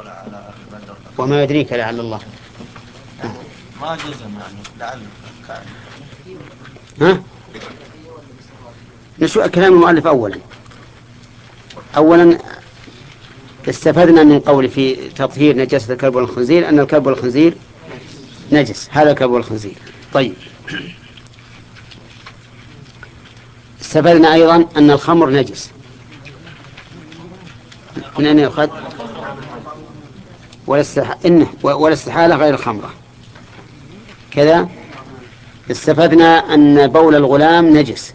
طلع على أهل بدر وما يدريك لعل الله. ما جزم يعني لعل. ها؟ نشوف كلام المؤلف أولا. أولا استفدنا من قول في تطهير نجاسة الكلب والخنزير أن الكلب والخنزير نجس. هذا الكلب والخنزير. طيب. استفدنا أيضا أن الخمر نجس. من أين يؤخذ؟ والاستح... إنه والاستحالة غير الخمرة. كذا. استفدنا أن بول الغلام نجس.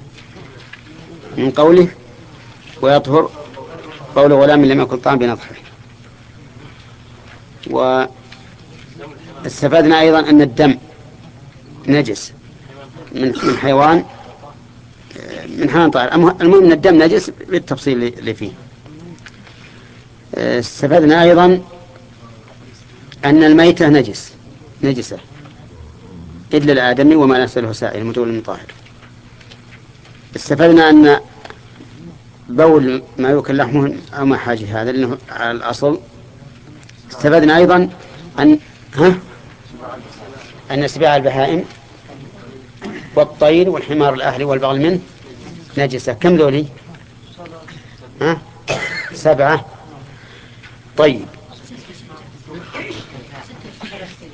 من قوله ويطهر بول غلام لم يكن طعم بنضحه. واستفدنا أيضا أن الدم نجس من من حيوان من حيوان طائر. المهم أن الدم نجس بالتفصيل اللي فيه. استفدنا أيضا أن الميتة نجس نجسة. إلا الآدمي وما نسأله سائل متول من طاهر. استفدنا أن بول ما يؤكل لحمه أو ما حاجة هذا لأنه على الأصل. استفدنا أيضا أن ها؟ أن سباع البهائم والطير والحمار الأهلي والبغل منه نجسة. كم ذولي؟ ها؟ سبعة. طيب.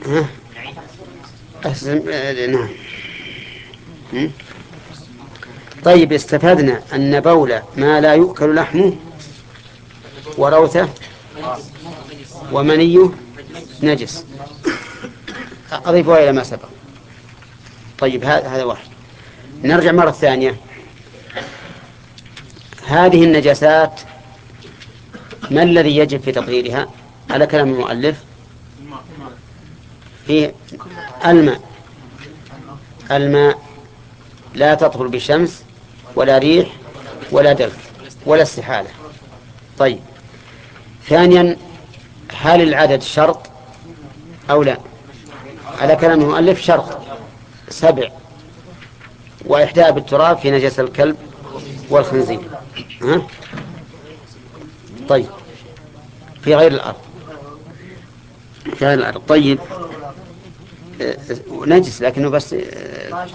ها نعم. طيب استفدنا أن بول ما لا يؤكل لحمه وروثه ومنيه نجس. أضيفها إلى ما سبق. طيب هذا واحد. نرجع مرة ثانية. هذه النجاسات ما الذي يجب في تطهيرها؟ على كلام المؤلف. في الماء. الماء لا تطهر بشمس ولا ريح ولا دلك ولا استحالة. طيب. ثانيا هل العدد شرط أو لا؟ على كلام المؤلف شرط سبع وإحداء بالتراب في نجاسة الكلب والخنزير. ها؟ طيب. في غير الأرض. في غير الأرض. طيب. نجس لكنه بس آه،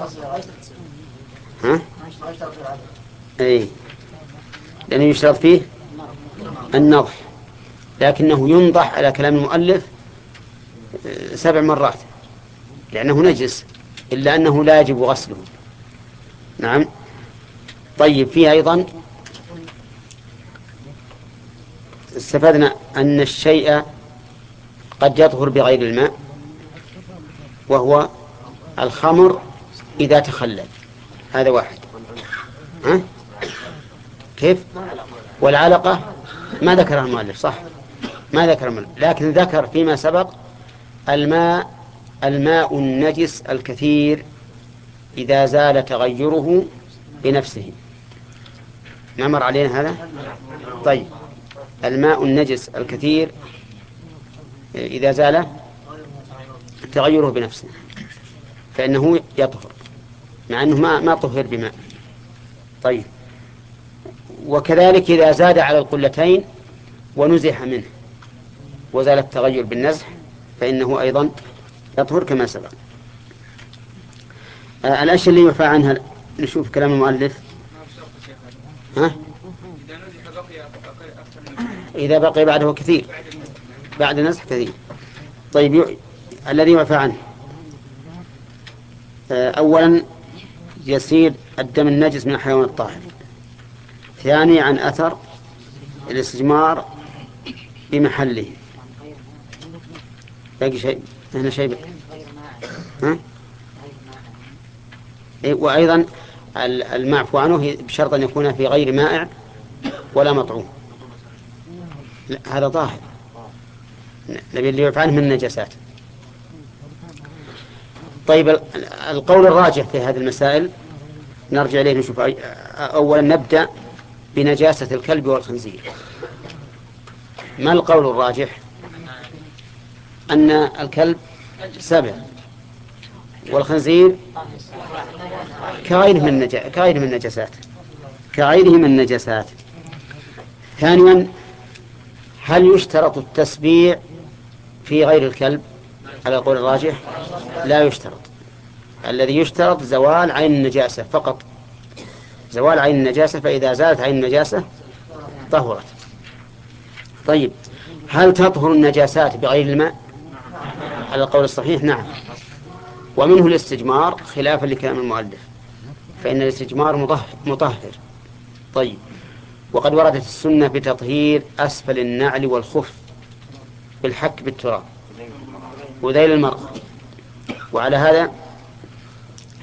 ها؟ اي لأنه يشترط فيه النضح لكنه ينضح على كلام المؤلف آه، سبع مرات لأنه نجس إلا أنه لا يجب غسله. نعم. طيب فيه أيضا استفدنا أن الشيء قد يطهر بغير الماء. وهو الخمر إذا تخلل. هذا واحد. ها؟ كيف؟ والعلقة ما ذكرها المؤلف صح؟ ما ذكر المؤلف لكن ذكر فيما سبق الماء الماء النجس الكثير إذا زال تغيره بنفسه. ما مر علينا هذا؟ طيب. الماء النجس الكثير إذا زال تغيره بنفسه فإنه يطهر مع أنه ما ما طهر بماء. طيب. وكذلك إذا زاد على القلتين ونزح منه وزال التغير بالنزح فإنه أيضا يطهر كما سبق. آه الأشياء اللي يعفى عنها نشوف كلام المؤلف. ها؟ إذا بقي بعده كثير. بعد نزح كثير. طيب الذي يعفى عنه. آه أولا يسير الدم النجس من الحيوان الطاهر. ثاني عن أثر الاستجمار بمحله. باقي شيء؟ هنا شيء ها؟ إيه، وأيضا المعفو عنه بشرط أن يكون في غير مائع ولا مطعوم. هذا ظاهر نبي اللي يعفى عنه من النجاسات. طيب القول الراجح في هذه المسائل نرجع إليه نشوف. أولا نبدأ بنجاسة الكلب والخنزير. ما القول الراجح؟ أن الكلب سبع والخنزير كغيره من. كغيره من النجاسات كغيره من النجاسات ثانيا هل يشترط التسبيع في غير الكلب؟ على قول الراجح لا يشترط. الذي يشترط زوال عين النجاسة فقط. زوال عين النجاسة فإذا زالت عين النجاسة طهرت. طيب هل تطهر النجاسات بغير الماء؟ على القول الصحيح نعم. ومنه الاستجمار خلافا لكلام المؤلف. فإن الاستجمار مطهر, طيب وقد وردت السنة بتطهير أسفل النعل والخف بالحك بالتراب. وذيل المرأة وعلى هذا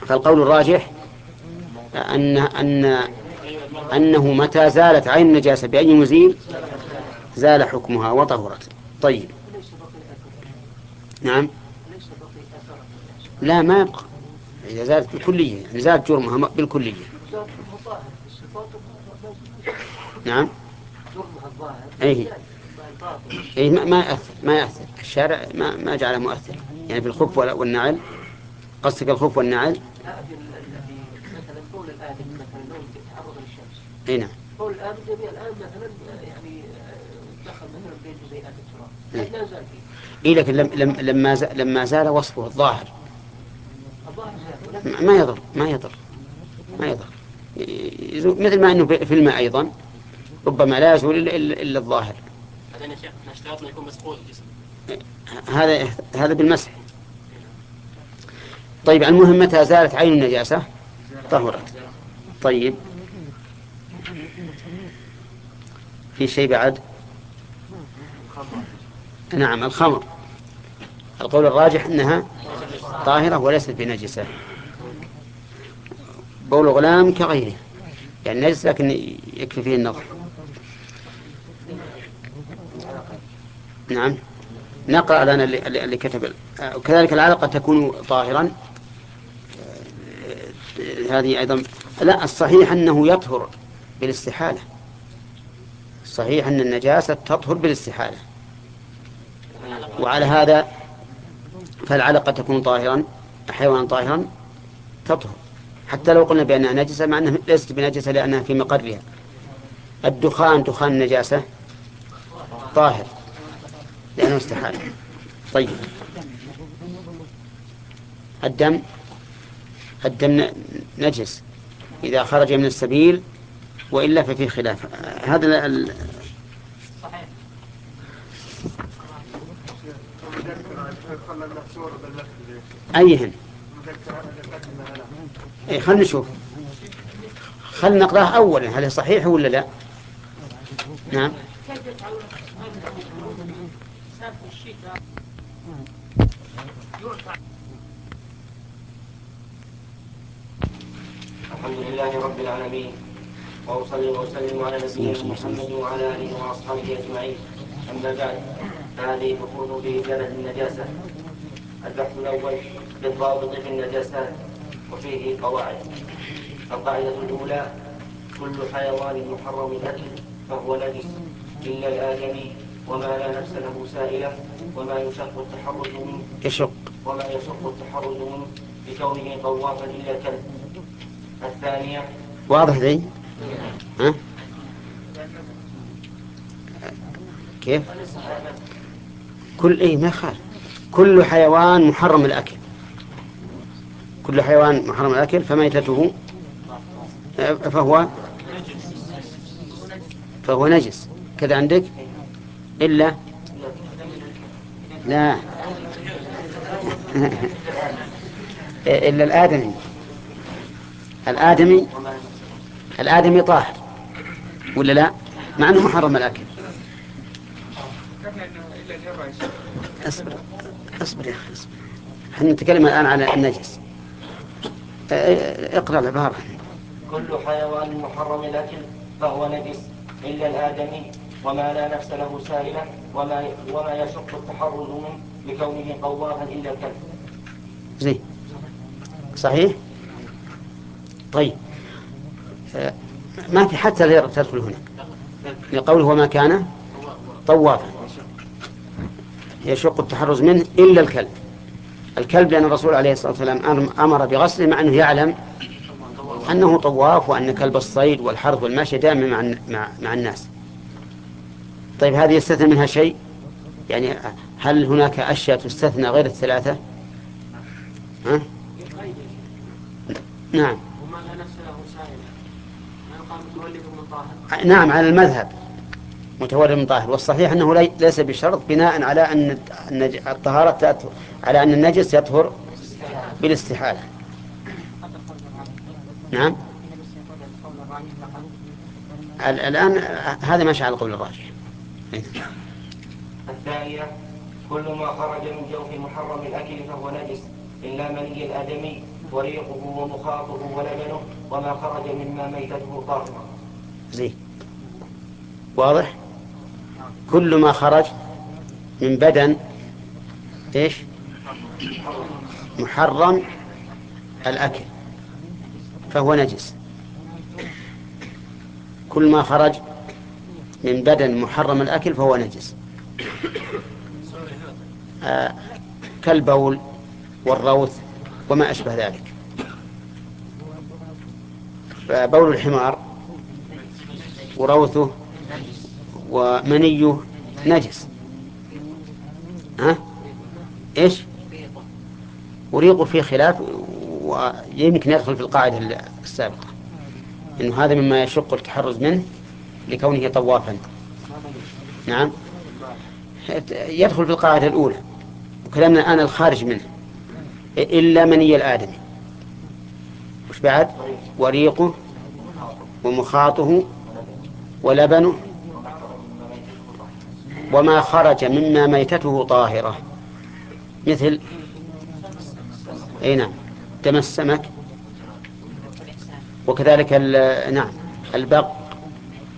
فالقول الراجح أن أن أنه متى زالت عين النجاسة بأي مزيل زال حكمها وطهرت. طيب. نعم. لا ما يبقى. إذا زالت بالكلية يعني زالت جرمها بالكلية. نعم. أي أي ما, ما يأثر ما يأثر. الشارع ما ما جعله مؤثر. يعني في الخف والنعل. قصدك الخف والنعل؟ اي نعم. قول الآدم جميع الآن مثلا يعني دخل مثلا بين جزيئات التراب إيه. لا زال فيه اي لكن لم لم لما زال لما زال وصفه الظاهر. ما يضر ما يضر ما يضر. مثل ما إنه في الماء أيضا ربما لا يزول إلا الظاهر. الجسم هذا هذا بالمسح. طيب المهم متى زالت عين النجاسة؟ طهرت. طيب. في شيء بعد؟ نعم الخمر. القول الراجح أنها طاهرة وليست بنجسة. بول غلام كغيره. يعني نجس لكن يكفي فيه النظر. نعم. نقرأ لنا اللي, كتب آه، وكذلك العلقة تكون طاهرا. آه، هذه أيضا. لا الصحيح أنه يطهر بالاستحالة. الصحيح أن النجاسة تطهر بالاستحالة. وعلى هذا فالعلقة تكون طاهرا حيوانا طاهرا تطهر. حتى لو قلنا بأنها نجسة مع أنها ليست بنجسة لأنها في مقرها. الدخان دخان النجاسة طاهر. لأنه استحال طيب. الدم الدم نجس إذا خرج من السبيل وإلا ففي خلاف. هذا ال- أيهن. أي خلنا نشوف. خلنا نقرأه أولا هل صحيح ولا لا؟ نعم. الحمد لله رب العالمين وأصلي وأسلم على نبينا محمد وعلى آله وأصحابه أجمعين. أما بعد فهذه فصول في إزالة النجاسة. البحث الأول بالضابط في النجاسات وفيه قواعد. القاعدة الأولى كل حيوان محرم الاكل فهو نجس. الا الآدمي وما لا نفس له سائلة وما يشق التحرز منه. يشق. وما يشق التحرز منه بكونه طوافا إلا الكلب الثانية. واضح ذي ها؟ كيف؟ كل اي ما خال. كل حيوان محرم الأكل. كل حيوان محرم الأكل فميتته فهو؟ فهو نجس. كذا عندك؟ إلا؟ لا. إلا الآدمي. الادمي الآدمي طاهر. ولا لا؟ مع أنه محرم الأكل. أصبر. أصبر يا أخي أصبر. إحنا نتكلم الآن على النجس. اقرأ العبارة. كل حيوان محرم الأكل فهو نجس إلا الآدمي. وما لا نفس له سائلة وما وما يشق التحرز منه بكونه طوافا إلا الكلب. زين. صحيح؟ طيب. آه، ما في حتى الهيرة تدخل هنا. لقوله وما كان طوافا. يشق التحرز منه إلا الكلب. الكلب لأن الرسول عليه الصلاة والسلام أمر- بغسله مع أنه يعلم أنه طواف وأن كلب الصيد والحرث والمشي دائما مع, مع الناس. طيب هذه يستثنى منها شيء؟ يعني هل هناك أشياء تستثنى غير الثلاثة؟ ها؟ نعم. نعم على المذهب متولد من طاهر والصحيح أنه لي- ليس بشرط بناء على أن الطهارة على أن النجس يطهر بالاستحالة. نعم. ال- الآن هذا ماشي على القول الراجح. الثانية كل ما خرج من جوف محرم الأكل فهو نجس إلا مني الآدمي وريقه ومخاطه ولبنه وما خرج مما ميتته طاهرة. زين. واضح؟ كل ما خرج من بدن إيش؟ محرم الأكل فهو نجس. كل ما خرج من بدن محرم الأكل فهو نجس. آه كالبول والروث وما أشبه ذلك. فبول الحمار وروثه ومنيه نجس. ها؟ إيش؟ وريقه فيه خلاف ويمكن يدخل في القاعدة السابقة. إنه هذا مما يشق التحرز منه. لكونه طوافا. نعم. يدخل في القاعدة الأولى وكلامنا الآن الخارج منه إلا مني الآدمي. وش بعد؟ وريقه ومخاطه ولبنه. وما خرج مما ميتته طاهرة. مثل أي نعم دم السمك وكذلك نعم البق.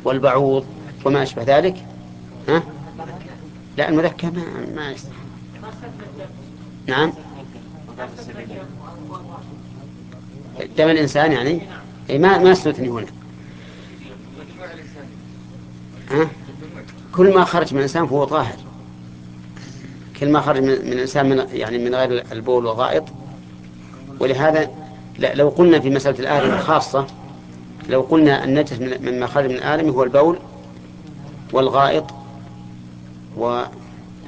والبعوض وما أشبه ذلك؟ ها؟ لا المذكى ما ما يصلح نعم. دم الإنسان يعني؟ أي ما ما استثني هنا. ها؟ كل ما خرج من الإنسان فهو طاهر. كل ما خرج من الإنسان من يعني من غير البول والغائط. ولهذا لو قلنا في مسألة الآدم خاصة لو قلنا النجس من- مما خرج من الآدم هو البول والغائط و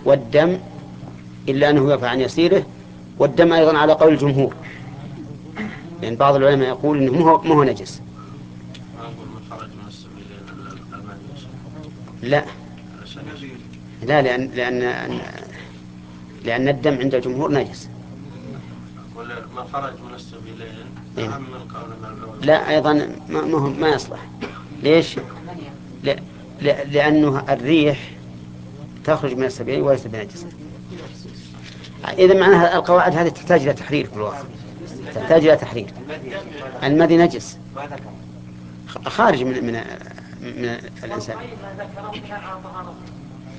والدم إلا أنه يرفع عن يسيره والدم أيضا على قول الجمهور. لأن بعض العلماء يقول أنه ما هو ما هو نجس. لا. لا لأن لأن لأن الدم عند الجمهور نجس. خرج من السبيلين إيه. لا أيضا ما ما, هو ما يصلح. ليش؟ لا لا لأنه الريح تخرج من السبيلين وليس بنجس إذا معناها القواعد هذه تحتاج إلى تحرير في الواقع تحتاج إلى تحرير. المذي نجس. خارج من من من الإنسان.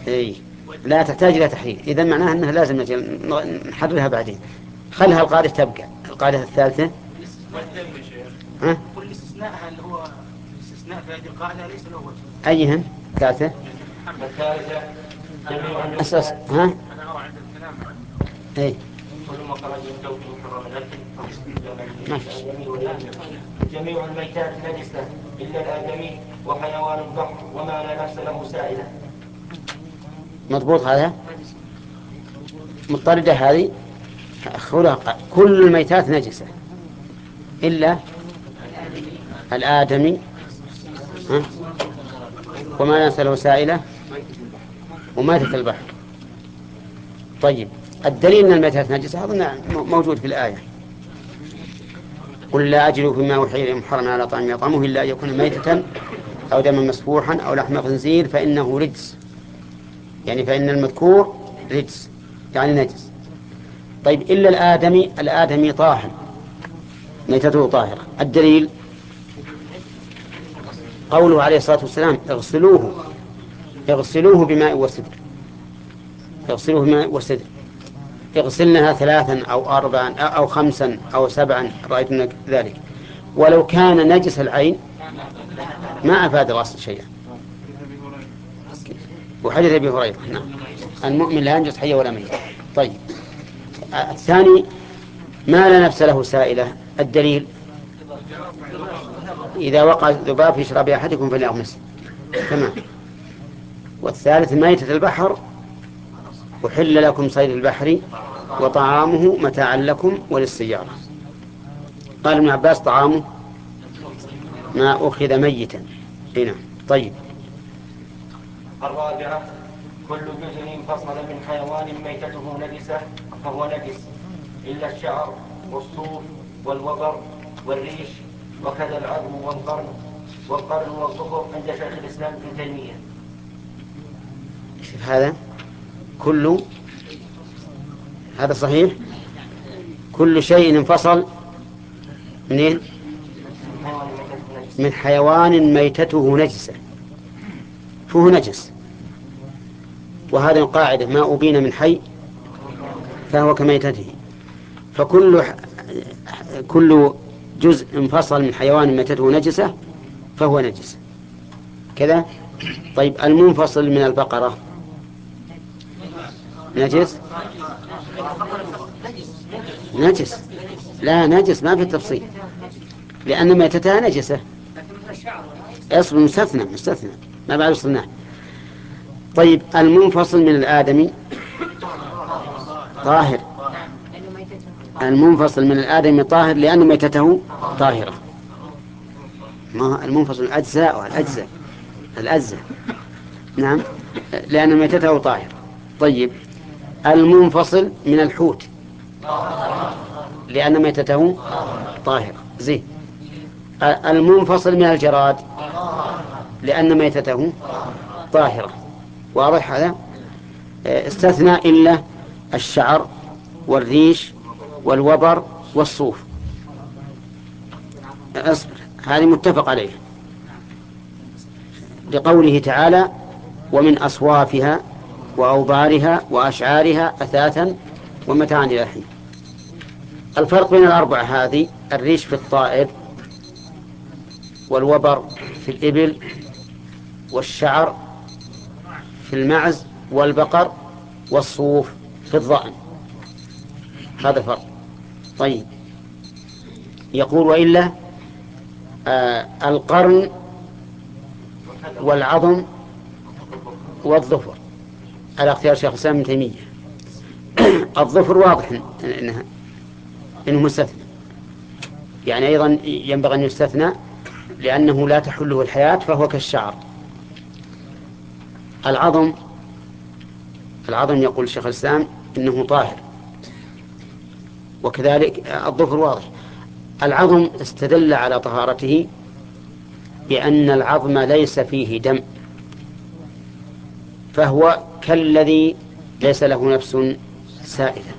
اي لا تحتاج إلى تحرير. إذا معناها إنها لازم نحررها بعدين. خلها القاعدة تبقى. القاعدة الثالثة. ها؟ كل استثناءها اللي هو استثناء في هذه القاعدة ليس له وجه؟ الثالثة جميع الميتات- أساس ها؟ أنا أرى عند الكلام ماشي. جميع الميتات نجسة إلا الآدمي وحيوان البحر وما لا نفس له سائلة. مضبوط هذا؟ مضطردة هذه؟ خلق كل الميتات نجسة. إلا الآدمي ها؟ وما ليس له سائلة وماتت البحر. طيب الدليل أن الميتات نجسة أظن موجود في الآية. قل لا أجد فيما أوحي إلي محرما على طعام يطعمه إلا أن يكون ميتة أو دما مسفوحا أو لحم خنزير فإنه رجس. يعني فإن المذكور رجس يعني نجس. طيب إلا الآدمي الآدمي طاهر. ميتته طاهرة. الدليل؟ قوله عليه الصلاة والسلام اغسلوه. اغسلوه بماء وسدر اغسلوه بماء وسدر اغسلنها ثلاثا أو أربعا أو خمسا أو سبعا. رأيت من ذلك. ولو كان نجس العين ما أفاد الغسل شيئا. وحديث أبي هريرة نعم. المؤمن لا ينجس حيا ولا ميتا. طيب. الثاني ما لا نفس له سائلة. الدليل إذا وقع الذباب في شراب احدكم فليغمس. تمام. والثالث ميتة البحر أحل لكم صيد البحر وطعامه متاعا لكم وللسيارة. قال ابن عباس طعامه ما أخذ ميتا. هنا طيب. الرابعة كل جزء انفصل من حيوان ميتته نجسة فهو نجس. إلا الشعر والصوف والوبر والريش وكذا العظم والقرن. والقرن والظفر عند شيخ الإسلام ابن تيمية. شوف هذا. كل هذا صحيح؟ كل شيء انفصل منين نجس. من حيوان ميتته نجسة. فهو نجس. وهذه القاعدة ما أبين من حي فهو كميتته. فكل كل جزء انفصل من حيوان ميتته نجسة فهو نجس. كذا؟ طيب المنفصل من البقرة نجس؟ نجس. لا نجس ما في تفصيل لأن ميتتها نجسة. اصل مستثنى مستثنى. ما بعد وصلناه طيب المنفصل من الآدمي. طاهر. المنفصل من الآدمي طاهر لأن ميتته طاهرة. ما المنفصل؟ الأجزاء والأجزاء. الأجزاء. نعم. لأن ميتته طاهرة طيب. المنفصل من الحوت لأن ميتته طاهرة زين. المنفصل من الجراد لأن ميتته طاهرة. واضح هذا؟ استثنى إلا الشعر والريش والوبر والصوف. أصبر هذه متفق عليه. لقوله تعالى ومن أصوافها وأوبارها وأشعارها أثاثا ومتاعا إلى حين الفرق بين الأربعة هذه الريش في الطائر والوبر في الإبل والشعر في المعز والبقر والصوف في الضأن. هذا الفرق طيب. يقول وإلا آه القرن والعظم والظفر. على اختيار شيخ الإسلام ابن تيمية. الظفر واضح إن- إنها إنه مستثنى. يعني أيضا ينبغي أن يستثنى لأنه لا تحله الحياة فهو كالشعر. العظم العظم يقول شيخ الإسلام إنه طاهر. وكذلك الظفر واضح. العظم استدل على طهارته بأن العظم ليس فيه دم فهو كالذي ليس له نفس سائلة.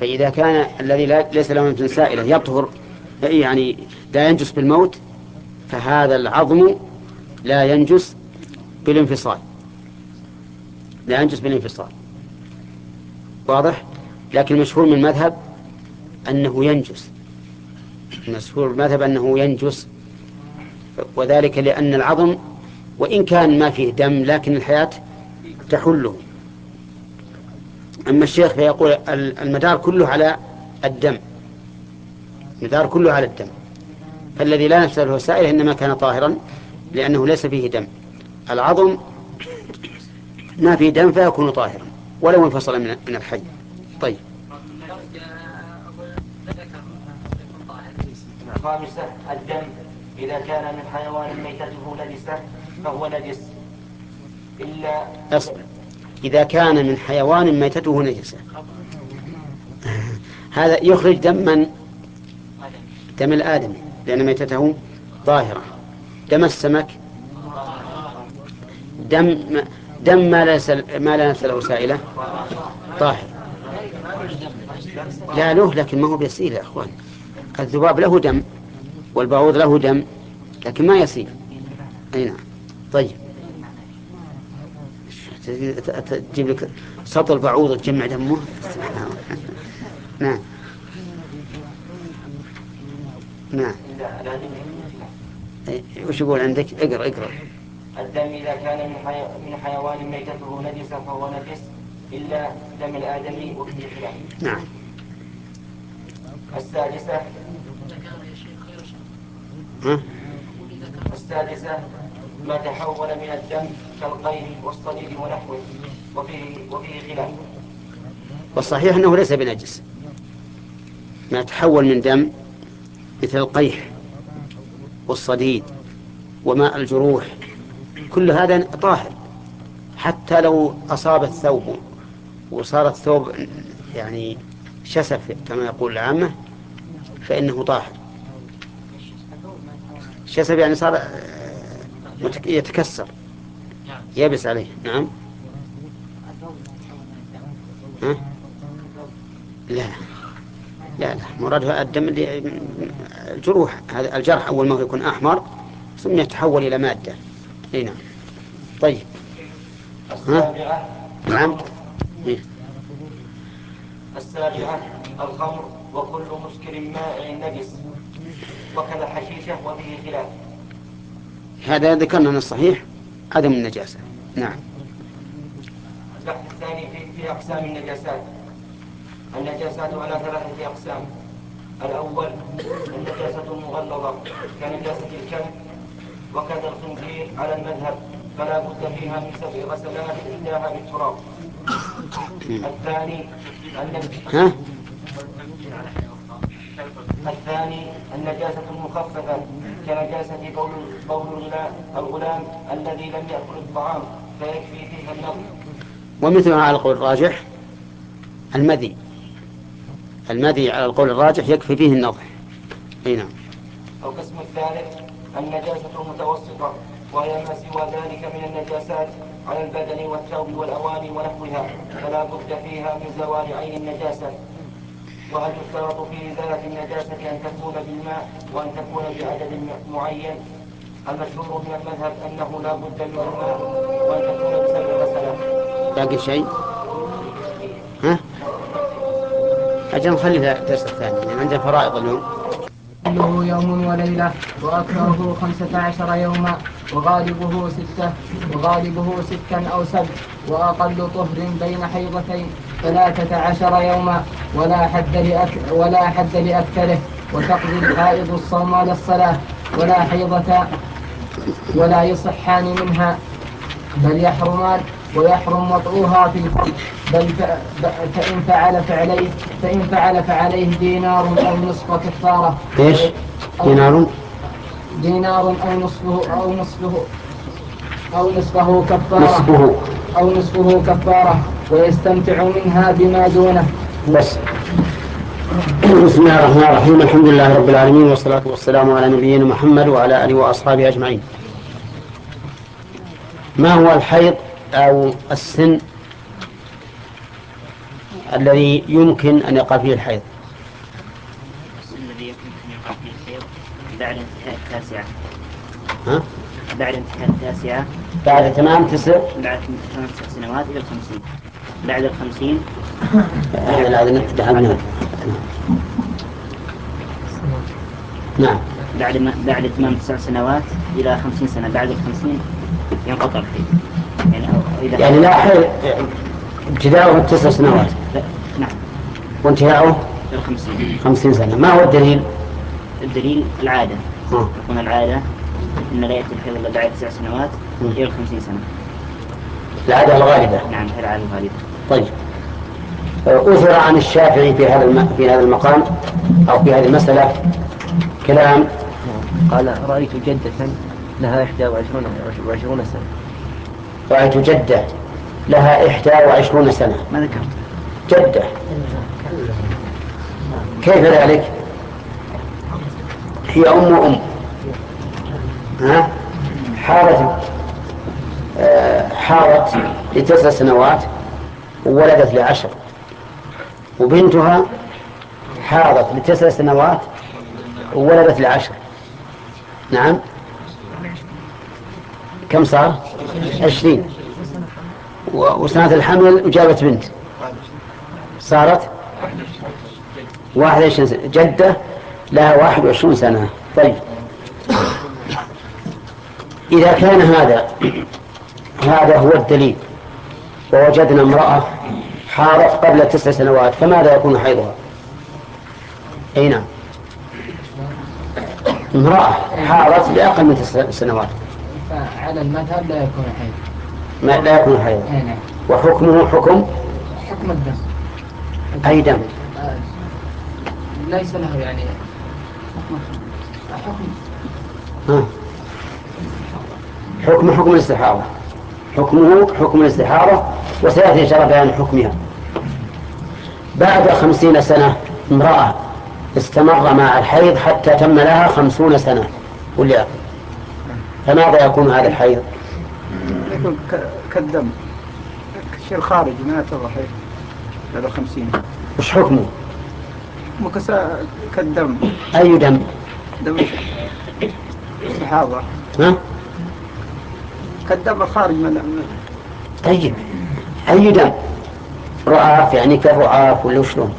فإذا كان الذي ليس له نفس سائلة يطهر يعني لا ينجس بالموت فهذا العظم لا ينجس بالانفصال. لا ينجس بالانفصال. واضح؟ لكن المشهور من المذهب أنه ينجس. المشهور المذهب أنه ينجس وذلك لأن العظم وإن كان ما فيه دم لكن الحياة تحله. أما الشيخ فيقول ال- المدار كله على الدم. المدار كله على الدم. فالذي لا نفس له سائل إنما كان طاهرا لأنه ليس فيه دم. العظم ما فيه دم فيكون طاهرا ولو انفصل من من الحي. طيب. خامسة الدم. إذا كان من حيوان ميتته نجسة فهو نجس إلا أصبر. إذا كان من حيوان ميتته نجسة. هذا يخرج دم من دم الآدمي لأن ميتته طاهرة دم السمك. دم دم ما ليس ما لا نفس له سائلة طاهر. لا له لكن ما هو بيسيل يا إخوان. الذباب له دم والبعوض له دم لكن ما يسيل أي نعم. طيب. تجيب لك سطل بعوض تجمع دمه. نعم. نعم. إيه، وش يقول عندك؟ اقرأ اقرأ. الدم إذا كان من, حي... من حيوان ميتته نجسة فهو نجس إلا دم الآدمي وفي خلاف نعم. السادسة. السادسة. ما تحول من الدم كالقيل والصديد ونحوه وفيه وفيه خلاف. والصحيح أنه ليس بنجس. ما تحول من دم مثل القيح والصديد وماء الجروح كل هذا طاهر. حتى لو أصاب الثوب وصار الثوب يعني شسف كما يقول العامة فإنه طاهر. شسف يعني صار متك- يتكسر يبس عليه. نعم. ها؟ لا. لا لا. مرادها الدم الجروح الجرح أول ما يكون أحمر ثم يتحول إلى مادة. إي نعم. طيب. السابعة نعم. إيه. السابعة الخمر وكل مسكر مائع نجس وكذا حشيشة وفيه خلاف. هذا ذكرنا من الصحيح عدم النجاسة. نعم. البحث الثاني في, في أقسام النجاسات. النجاسات على ثلاثة أقسام. الأول النجاسة المغلظة كنجاسة الكلب وكذا الخنزير على المذهب فلا بد فيها من سبع غسلات إحداها بالتراب الثاني ها؟ الثاني النجاسة المخففة كنجاسة بول بول الغلام, الغلام الذي لم يأكل الطعام فيكفي فيها النظر. ومثلها على القول الراجح المذي. المذي على القول الراجح يكفي فيه النضح أي نعم. القسم الثالث النجاسة المتوسطة وهي ما سوى ذلك من النجاسات على البدن والثوب والأواني ونحوها فلا بد فيها من زوال عين النجاسة. وهل يشترط في إزالة النجاسة أن تكون بالماء وأن تكون بعدد معين؟ المشهور من المذهب أنه لا بد من الماء وأن تكون بسبب غسلات باقي شيء؟ ها؟ أجل نخلي الدرس الثاني عندنا فرائض اليوم. كله يوم وليلة وأكثره خمسة عشر يوما وغالبه ستة وغالبه ستا أو سبع وأقل طهر بين حيضتين ثلاثة عشر يوما ولا حد ولا حد لأكثره وتقضي الحائض الصوم على الصلاة ولا حيضة ولا يصحان منها بل يحرمان. ويحرم وطئها في الفرج. بل فإن فعل فعليه فإن فعل فعليه دينار أو نصف كفارة. إيش؟ دينار؟ دينار أو نصفه أو نصفه أو نصفه كفارة. نصفه. أو نصفه كفارة. ويستمتع منها بما دونه. بس. بسم الله الرحمن الرحيم. الحمد لله رب العالمين. والصلاة والسلام على نبينا محمد وعلى آله وأصحابه أجمعين. ما هو الحيض؟ أو السن الذي يمكن أن يقع فيه الحيض. الذي يمكن أن يقع فيه الحيض. بعد انتهاء التاسعة ها؟ بعد انتهاء التاسعة. بعد تمام تسع. بعد ثمان تسع سنوات إلى الخمسين. بعد الخمسين. هذا نعم. بعد ما بعد تمام تسع سنوات إلى خمسين سنة. بعد الخمسين ينقطع الحيض. يعني أو إذا يعني لا حيض ابتداؤه تسع سنوات. لا، نعم. وانتهاؤه إلى الخمسين خمسين سنة. ما هو الدليل؟ الدليل العادة. تكون العادة أن لا يأتي الحيض إلا بعد تسع سنوات. إلى الخمسين سنة. العادة الغالبة نعم هي العادة الغالبة طيب. أثر عن الشافعي في هذا الم... في هذا المقام أو في هذه المسألة كلام. قال رأيت جدة لها 21 وعشرون سنة. رأيت جدة لها إحدى وعشرون سنة. ما ذكرت. جدة. كيف ذلك؟ هي أم أم ها؟ حارت آه، حارت لتسع سنوات وولدت لعشر. وبنتها حارت لتسع سنوات وولدت لعشر. نعم. كم صار؟ عشرين. وسنة الحمل وجابت بنت. صارت واحد وعشرين سنة. جدة لها واحد وعشرون سنة. طيب. إذا كان هذا هذا هو الدليل. ووجدنا امرأة حارت قبل تسع سنوات فماذا يكون حيضها؟ أي نعم. امرأة حارت لأقل من تسع سنوات. على المذهب لا يكون حيض. ما لا يكون حيض. اي نعم. وحكمه حكم؟ حكم الدم. أي دم؟ آه، ليس له يعني حكم. ها. حكم حكم الاستحاضة حكمه حكم الاستحاضة وسيأتي إن شاء الله بيان حكمها. بعد خمسين سنة امرأة استمر مع الحيض حتى تم لها خمسون سنة. قل يا أخي. فماذا يكون هذا الحيض. يكون ك- كالدم. شيء خارج ما يعتبر حيض. هذا خمسين. وش حكمه؟ مكسا كالدم. أي دم؟ دم استحاضة ها؟ كالدم الخارج من طيب. أي دم؟ رعاف يعني كالرعاف ولا شلون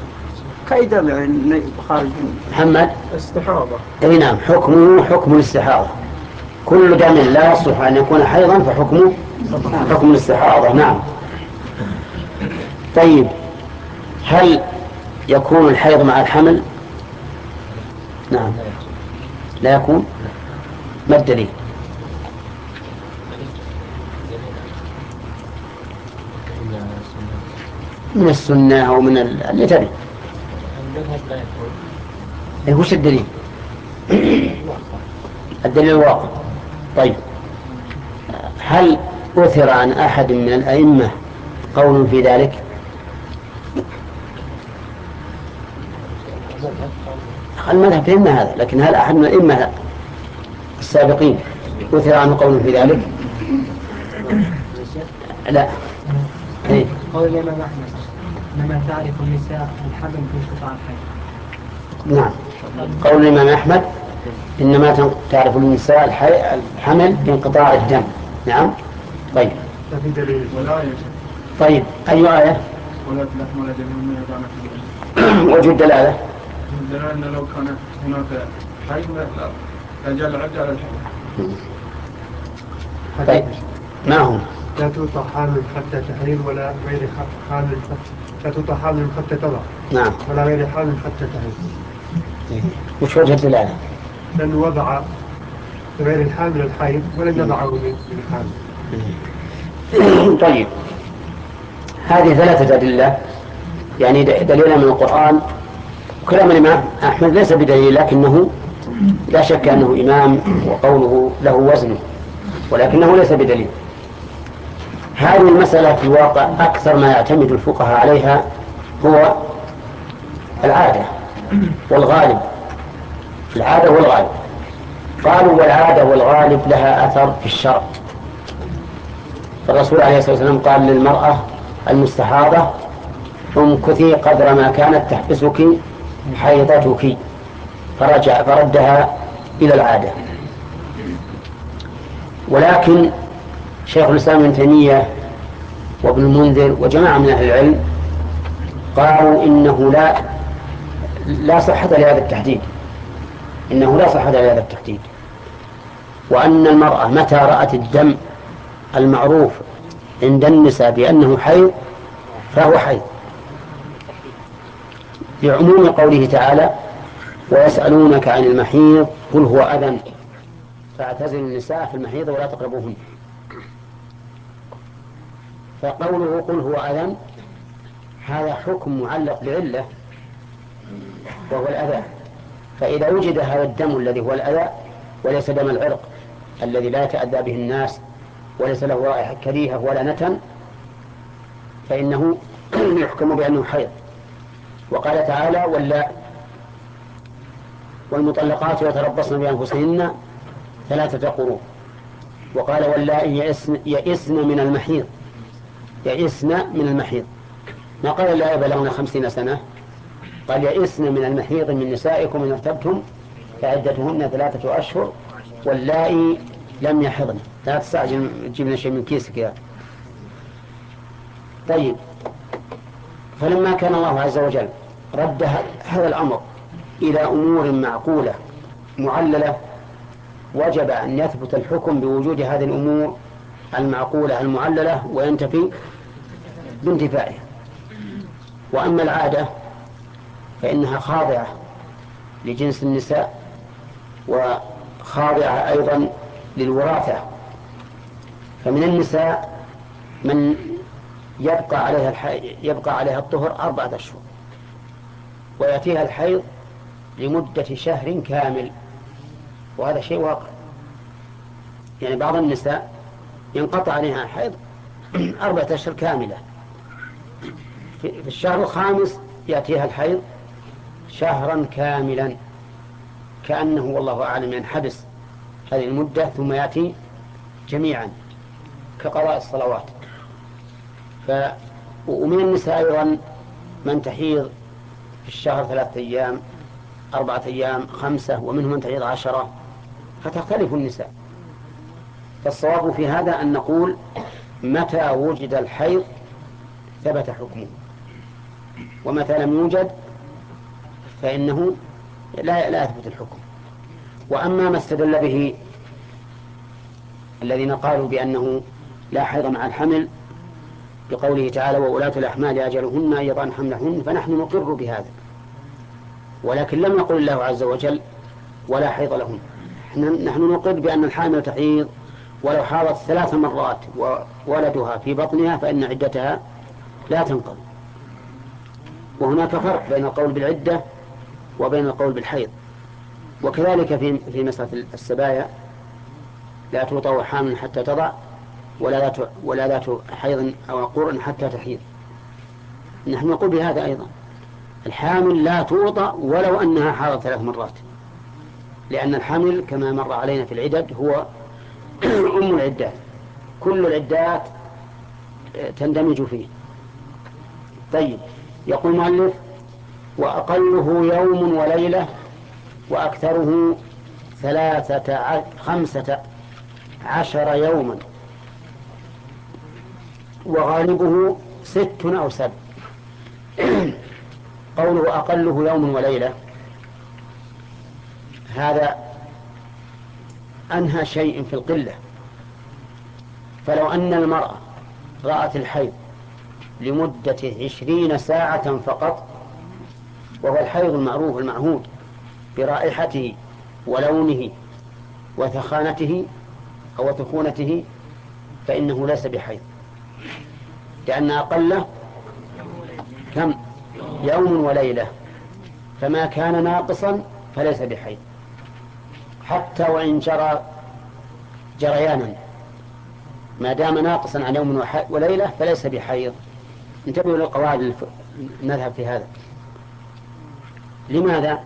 كأي دم يعني خارج من محمد؟ استحاضة. أي نعم حكمه حكم الاستحاضة. كل دم لا يصلح أن يكون حيضا فحكمه حكم الاستحاضة. نعم. طيب هل يكون الحيض مع الحمل؟ نعم. لا يكون؟ ما الدليل؟ من السنة أو من ال- اللي تبي. إيه، وش الدليل؟ الدليل الواقع. طيب. هل أثر عن أحد من الأئمة قول في ذلك؟ المذهب فهمنا هذا لكن هل أحد من الأئمة السابقين أثر عنه قول في ذلك؟ لا. إيه؟ قول الإمام أحمد إنما تعرف النساء الحمل في انقطاع الحيض. نعم. قول الإمام أحمد إنما تعرف النساء الحمل بانقطاع الدم. نعم. طيب. في دليل ولا طيب. أي آية؟ ولا تلحم ولا دم من وجه الدلالة؟ أن لو كان هناك حي لا رجال العد على الحي. طيب. ما هو؟ لا توطى حامل حتى تحرير ولا غير حامل حتى- لا توطى حامل حتى تضع. نعم. ولا غير حامل حتى تحرير. وش وجه الدلالة؟ لأنه وضع غير الحامل الحيض ولم يضعه للحامل طيب. هذه ثلاثة أدلة. يعني دليل من القرآن. كلام الإمام أحمد ليس بدليل لكنه لا شك أنه إمام وقوله له وزن ولكنه ليس بدليل. هذه المسألة في الواقع أكثر ما يعتمد الفقهاء عليها هو العادة والغالب. العادة والغالب. قالوا والعادة والغالب لها أثر في الشرع. فالرسول عليه الصلاة والسلام قال للمرأة المستحاضة امكثي قدر ما كانت تحبسك حيضتك. فرجع فردها إلى العادة. ولكن شيخ الإسلام ابن تيمية وابن المنذر وجماعة من أهل العلم قالوا إنه لا لا صحة لهذا التحديد. إنه لا صحة لهذا التحديد. وأن المرأة متى رأت الدم المعروف عند النساء بأنه حيض فهو حيض لعموم قوله تعالى ويسألونك عن المحيض قل هو أذى. فاعتزلوا النساء في المحيض ولا تقربوهن. فقوله قل هو أذى هذا حكم معلق بعلة وهو الأذى. فإذا وجد هذا الدم الذي هو الأذى وليس دم العرق الذي لا يتأذى به الناس وليس له رائحة كريهة ولا نتن فإنه يحكم بأنه حيض. وقال تعالى ولا والمطلقات يتربصن بأنفسهن ثلاثة قروء وقال واللائي يئسن, يئسن من المحيض. يئسن من المحيض. ما قال اللائي بلغن خمسين سنة؟ قال يئسن من المحيض من نسائكم إن ارتبتم فعدتهن ثلاثة أشهر واللائي لم يحضن. لا تستعجل تجيب لنا شيء من كيسك يا. طيب. فلما كان الله عز وجل رد هذا الأمر إلى أمور معقولة معللة وجب أن يثبت الحكم بوجود هذه الأمور المعقولة المعللة وينتفي بانتفائها. وأما العادة فإنها خاضعة لجنس النساء وخاضعة أيضا للوراثة. فمن النساء من يبقى عليها الحي... يبقى عليها الطهر أربعة أشهر ويأتيها الحيض لمدة شهر كامل وهذا شيء واقع. يعني بعض النساء ينقطع عليها الحيض أربعة أشهر كاملة. في الشهر الخامس يأتيها الحيض شهرا كاملا كأنه والله أعلم ينحبس هذه المدة ثم يأتي جميعا كقضاء الصلوات. ف ومن النساء أيضا من تحيض في الشهر ثلاثة أيام أربعة أيام خمسة ومنهم من تحيض عشرة فتختلف النساء. فالصواب في هذا أن نقول متى وجد الحيض ثبت حكمه ومتى لم يوجد فإنه لا لا يثبت الحكم. وأما ما استدل به الذين قالوا بأنه لا حيض مع الحمل بقوله تعالى وولاة الأحمال أجلهن أن يضعن حملهن فنحن نقر بهذا. ولكن لم يقل الله عز وجل ولا حيض لهن. نحن نقر بأن الحامل تحيض ولو حاضت ثلاث مرات وولدها في بطنها فإن عدتها لا تنقضي وهناك فرق بين القول بالعدة وبين القول بالحيض. وكذلك في في مسألة السبايا لا توطأ حامل حتى تضع ولا ذات ولا ذات حيض أو قرء حتى تحيض. نحن نقول بهذا أيضا الحامل لا توطأ ولو أنها حاضت ثلاث مرات. لأن الحمل كما مر علينا في العدد هو أم العدات كل العدات تندمج فيه. طيب يقول المؤلف وأقله يوم وليلة وأكثره ثلاثة خمسة عشر يوما. وغالبه ست أو سبع. قوله أقله يوم وليلة هذا أنهى شيء في القلة. فلو أن المرأة رأت الحيض لمدة عشرين ساعة فقط وهو الحيض المعروف المعهود برائحته ولونه وثخانته أو ثخونته فإنه ليس بحيض. لأن أقله كم؟ يوم وليلة. فما كان ناقصا فليس بحيض. حتى وإن جرى جريانا. ما دام ناقصا عن يوم وليلة فليس بحيض. انتبهوا للقواعد نذهب في هذا. لماذا؟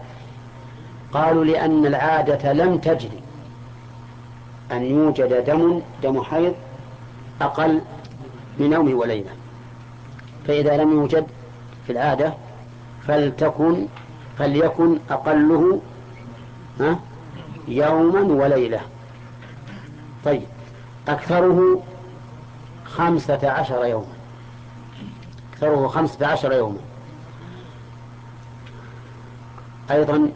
قالوا لأن العادة لم تجري. أن يوجد دم دم حيض أقل من يوم وليلة. فإذا لم يوجد في العادة فلتكن فليكن أقله يوما وليلة. طيب أكثره خمسة عشر يوما. أكثره خمسة عشر يوما. أيضا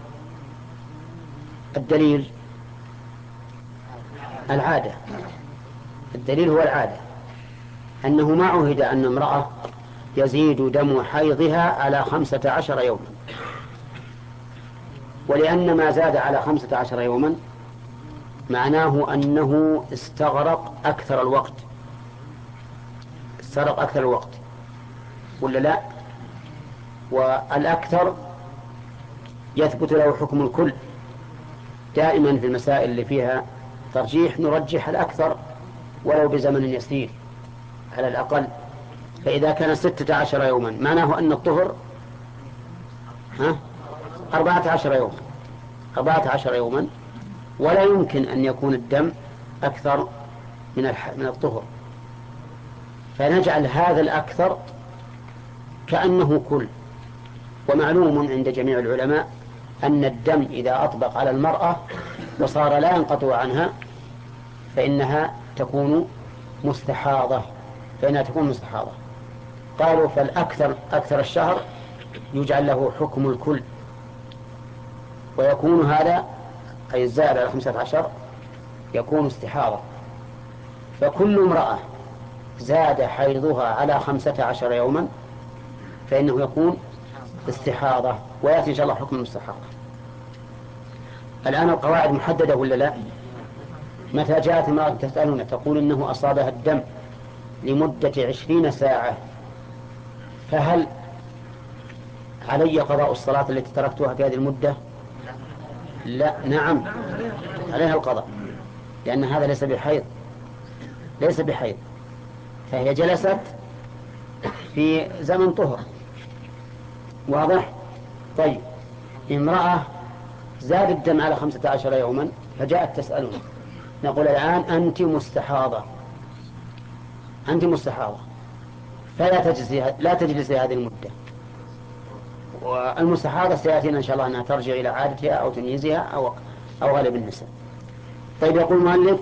الدليل العادة. الدليل هو العادة. أنه ما عهد أن امرأة يزيد دم حيضها على خمسة عشر يوما. ولأن ما زاد على خمسة عشر يوما معناه أنه استغرق أكثر الوقت. استغرق أكثر الوقت. ولا لا؟ والأكثر يثبت له حكم الكل دائما في المسائل اللي فيها ترجيح نرجح الأكثر ولو بزمن يسير على الأقل. فإذا كان ستة عشر يوما معناه أن الطهر ها؟ أربعة عشر يوما أربعة عشر يوما. ولا يمكن أن يكون الدم أكثر من من الطهر. فنجعل هذا الأكثر كأنه كل. ومعلوم عند جميع العلماء أن الدم إذا أطبق على المرأة وصار لا ينقطع عنها فإنها تكون مستحاضة. فإنها تكون مستحاضة. قالوا فالأكثر أكثر الشهر يجعل له حكم الكل. ويكون هذا أي الزائد على خمسة عشر يكون استحاضة. فكل امرأة زاد حيضها على خمسة عشر يوما فإنه يكون استحاضة ويأتي إن شاء الله حكم المستحاضة الآن القواعد محددة ولا لا؟ متى جاءت امرأة تسألون؟ تقول إنه أصابها الدم لمدة عشرين ساعة. فهل علي قضاء الصلاة التي تركتها في هذه المدة؟ لا نعم عليها القضاء لأن هذا ليس بحيض ليس بحيض فهي جلست في زمن طهر. واضح؟ طيب. امرأة زاد الدم على خمسة عشر يوما فجاءت تسألنا نقول الآن أنت مستحاضة. أنت مستحاضة. فلا تجلسي لا تجلسي هذه المدة. والمستحاضة سيأتينا إن شاء الله أنها ترجع إلى عادتها أو تمييزها أو أو غالب النساء. طيب يقول المؤلف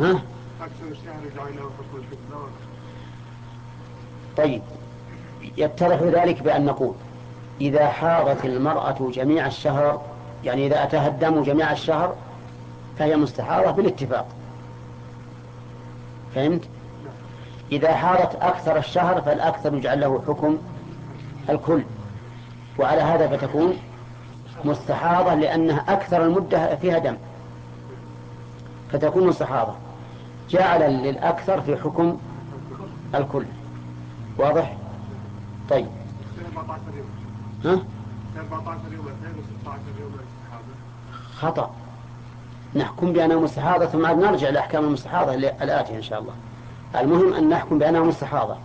ها؟ طيب. يتضح ذلك بأن نقول إذا حاضت المرأة جميع الشهر يعني إذا أتاها الدم جميع الشهر فهي مستحاضة بالاتفاق. فهمت؟ إذا حاضت أكثر الشهر فالأكثر يجعل له حكم الكل. وعلى هذا فتكون مستحاضة لأنها أكثر المدة فيها دم. فتكون مستحاضة. جعل للأكثر في حكم الكل. واضح؟ طيب. 14 يوم ها؟ 14 يوم اثنين و16 يوم خطأ. نحكم بأنها مستحاضة ثم عاد نرجع لأحكام المستحاضة الآتية إن شاء الله. المهم أن نحكم بأنها مستحاضة.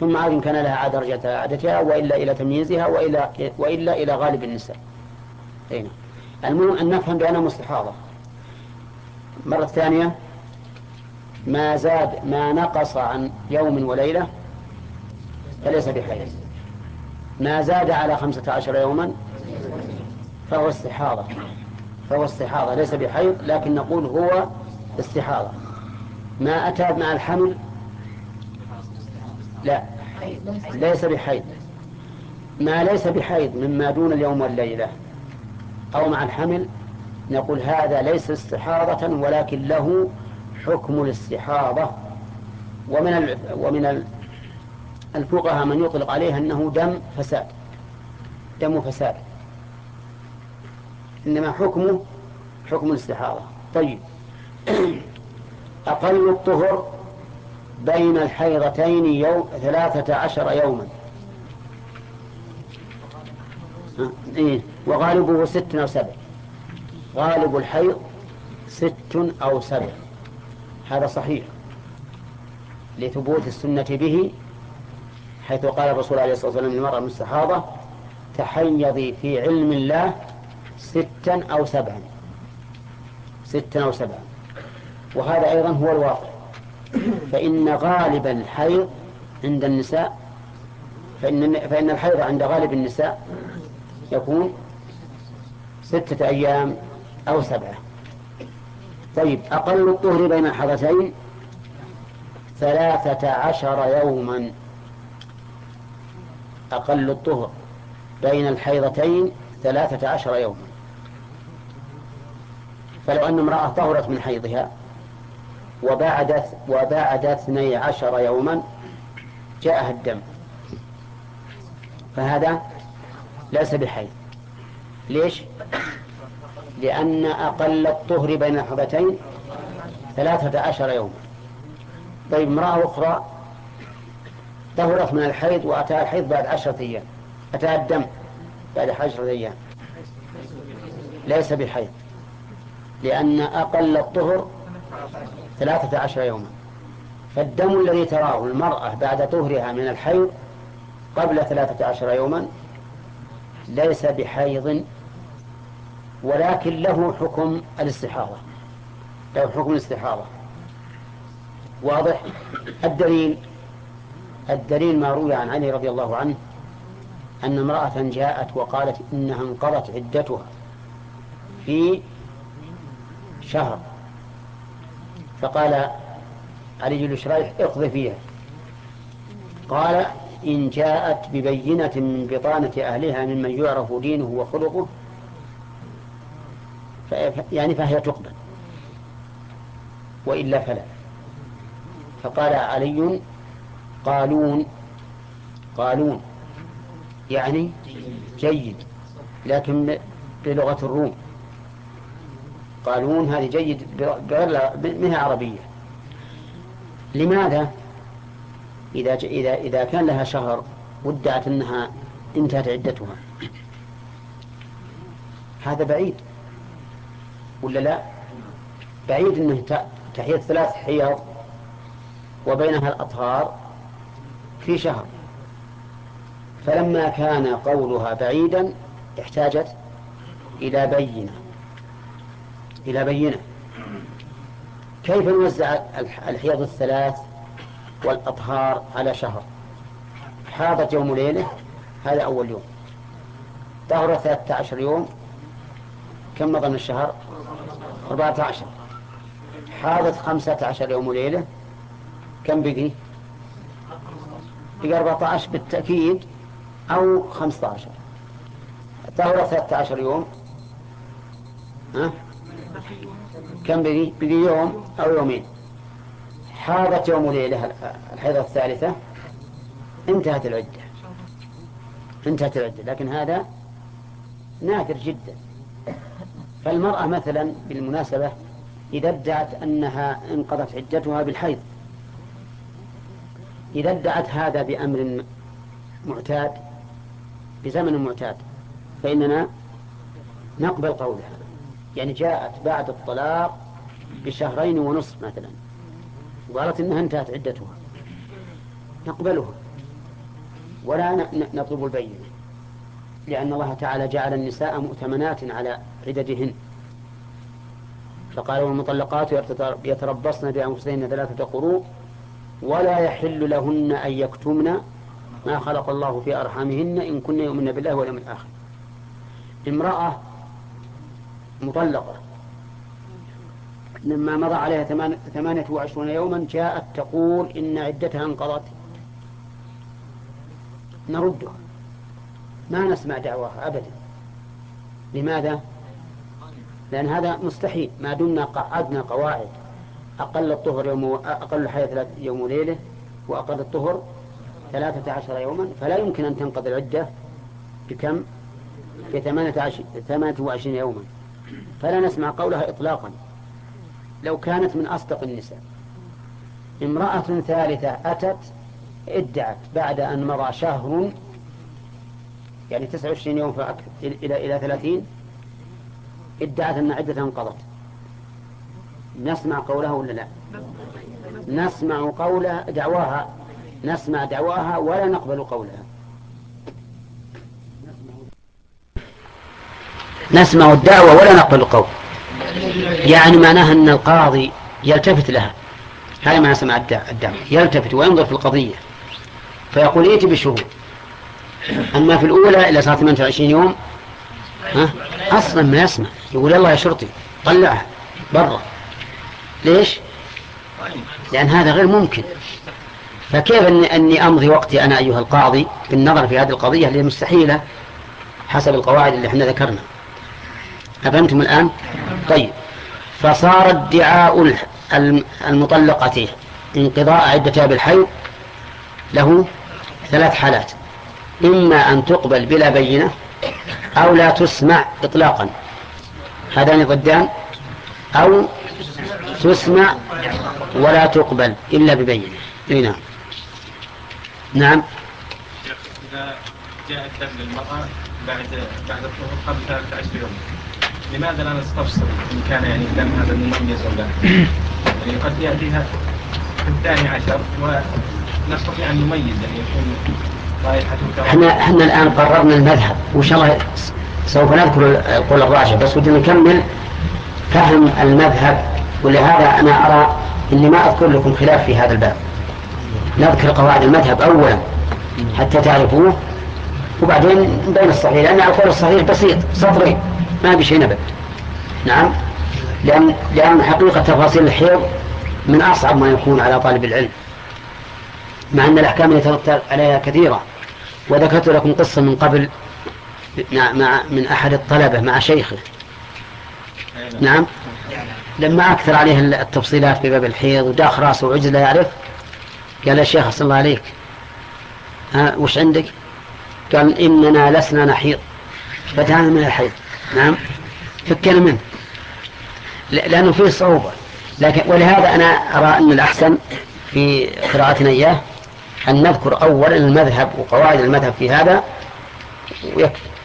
ثم عاد إن كان لها عادة رجعت عادتها وإلا إلى تمييزها وإلا, وإلا إلى غالب النساء. هنا. المهم أن نفهم بأنها مستحاضة. مرة ثانية ما زاد ما نقص عن يوم وليلة فليس بحيض ما زاد على خمسة عشر يوما فهو استحاضة. فهو استحاضة. ليس بحيض لكن نقول هو استحاضة. ما أتى مع الحمل؟ لا. ليس بحيض. ما ليس بحيض مما دون اليوم والليلة أو مع الحمل نقول هذا ليس استحاضة ولكن له حكم الاستحاضة. ومن ومن الفقهاء من يطلق عليها أنه دم فساد. دم فساد إنما حكمه حكم الاستحاضة. طيب. أقل الطهر بين الحيضتين يوم ثلاثة عشر يوما. إيه. وغالبه ست أو سبع. غالب الحيض ست أو سبع. هذا صحيح. لثبوت السنة به حيث قال الرسول عليه الصلاة والسلام للمرأة المستحاضة تحيضي في علم الله ستا أو سبعا. ستا أو سبعا. وهذا أيضا هو الواقع. فإن غالب الحيض عند النساء فإن, فإن الحيض عند غالب النساء يكون ستة أيام أو سبعة. طيب أقل الطهر بين الحضتين ثلاثة عشر يوما. أقل الطهر بين الحيضتين ثلاثة عشر يوما. فلو أن امرأة طهرت من حيضها وبعد وبعد اثني عشر يوما جاءها الدم. فهذا ليس بحيض. ليش؟ لأن أقل الطهر بين الحبتين ثلاثة عشر يوما. طيب امرأة أخرى طهرت من الحيض وأتاها الحيض بعد عشرة أيام. أتاها الدم بعد عشرة أيام. ليس بحيض. لأن أقل الطهر ثلاثة عشر يوما. فالدم الذي تراه المرأة بعد طهرها من الحيض قبل ثلاثة عشر يوما ليس بحيض ولكن له حكم الاستحاضة. له حكم الاستحاضة. واضح؟ الدليل الدليل ما روي عن علي رضي الله عنه أن امرأة جاءت وقالت إنها انقضت عدتها في شهر. فقال علي بن شريح اقض فيها. قال إن جاءت ببينة من بطانة أهلها ممن يعرف دينه وخلقه يعني فهي تقبل وإلا فلا. فقال علي قالون. قالون. يعني جيد لكن بلغة الروم. قالون هذه جيد بغير منها عربية. لماذا؟ إذا إذا إذا كان لها شهر وادعت أنها انتهت عدتها. هذا بعيد. ولا لا؟ بعيد أنه تحية ثلاث حيض وبينها الأطهار. في شهر. فلما كان قولها بعيدا احتاجت إلى بينة. إلى بينة. كيف نوزع الحيض الثلاث والأطهار على شهر؟ حاضت يوم ليلة هذا أول يوم. طهر ثلاثة عشر يوم. كم مضى من الشهر؟ أربعة عشر. حاضت خمسة عشر يوم ليلة. كم بقي؟ بقي أربعة عشر بالتأكيد أو خمسة عشر طهر ثلاثة عشر يوم ها؟ كم بقي بقي يوم أو يومين. حاضت يوم ليلة الحيضة الثالثة. انتهت العدة. انتهت العدة لكن هذا نادر جدا. فالمرأة مثلا بالمناسبة إذا ادعت أنها انقضت عدتها بالحيض إذا ادعت هذا بأمر معتاد بزمن معتاد فإننا نقبل قولها يعني جاءت بعد الطلاق بشهرين ونصف مثلا. وقالت إنها انتهت عدتها. نقبلها. ولا نطلب البينة. لأن الله تعالى جعل النساء مؤتمنات على عددهن. فقال والمطلقات يتربصن بأنفسهن ثلاثة قروء ولا يحل لهن أن يكتمن ما خلق الله في أرحامهن إن كن يؤمن بالله واليوم الآخر. امرأة مطلقة. لما مضى عليها ثمانية وعشرون يوما جاءت تقول إن عدتها انقضت. نردها ما نسمع دعواها أبدا. لماذا؟ لأن هذا مستحيل. ما دمنا قعدنا قواعد. أقل الطهر يوم أقل الحياة يوم وليلة وأقل الطهر ثلاثة عشر يوما فلا يمكن أن تنقضي العدة بكم؟ في ثمانية وعشرين يوما. فلا نسمع قولها إطلاقا. لو كانت من أصدق النساء. امرأة ثالثة أتت ادعت بعد أن مضى شهر يعني 29 يوم فأكثر إلى إلى 30 ادعت أن عدتها انقضت. نسمع قولها ولا لا؟ نسمع قولها دعواها. نسمع دعواها ولا نقبل قولها. نسمع الدعوة ولا نقبل القول. يعني معناها أن القاضي يلتفت لها. هذا ما سمع الدعوة. يلتفت وينظر في القضية. فيقول ائت بشهود أما في الأولى إلى صارت 28 يوم ها؟ أصلا ما يسمع. يقول يلا يا شرطي طلعها برا. ليش؟ لأن هذا غير ممكن. فكيف أني, أمضي وقتي أنا أيها القاضي بالنظر في هذه القضية اللي مستحيلة حسب القواعد اللي إحنا ذكرنا. أفهمتم الآن؟ طيب. فصار ادعاء المطلقة انقضاء عدتها بالحيض له ثلاث حالات. إما أن تقبل بلا بينة أو لا تسمع إطلاقا. هذان ضدان. أو تسمع ولا تقبل إلا ببينة. إيه نعم. نعم. إذا جاء الدم للمرأة بعد بعد الطهور قبل 13 يوم. لماذا لا نستفسر إن كان يعني الدم هذا مميز أو لا؟ يعني قد يأتيها في الثاني عشر ونستطيع أن نميز يعني يكون رائحته إحنا إحنا الآن قررنا المذهب. وإن شاء الله سوف نذكر القول الراجح بس ودنا نكمل فهم المذهب ولهذا أنا أرى إني ما أذكر لكم خلاف في هذا الباب. نذكر قواعد المذهب أولا حتى تعرفوه وبعدين بين الصحيح لأن القول الصحيح بسيط سطرين ما بشيء نبت نعم؟ لأن لأن حقيقة تفاصيل الحيض من أصعب ما يكون على طالب العلم مع أن الأحكام يترتب عليها كثيرة. وذكرت لكم قصة من قبل مع من أحد الطلبة مع شيخه. نعم؟ لما أكثر عليه التفصيلات في باب الحيض وداخ راسه وعجز لا يعرف قال يا شيخ صلى الله عليك. ها وش عندك؟ قال إننا لسنا نحيض. بدانا من الحيض. نعم. فكنا منه. لأنه فيه صعوبة. لكن ولهذا أنا أرى أن الأحسن في قراءتنا إياه أن نذكر أولا المذهب وقواعد المذهب في هذا ويكفي.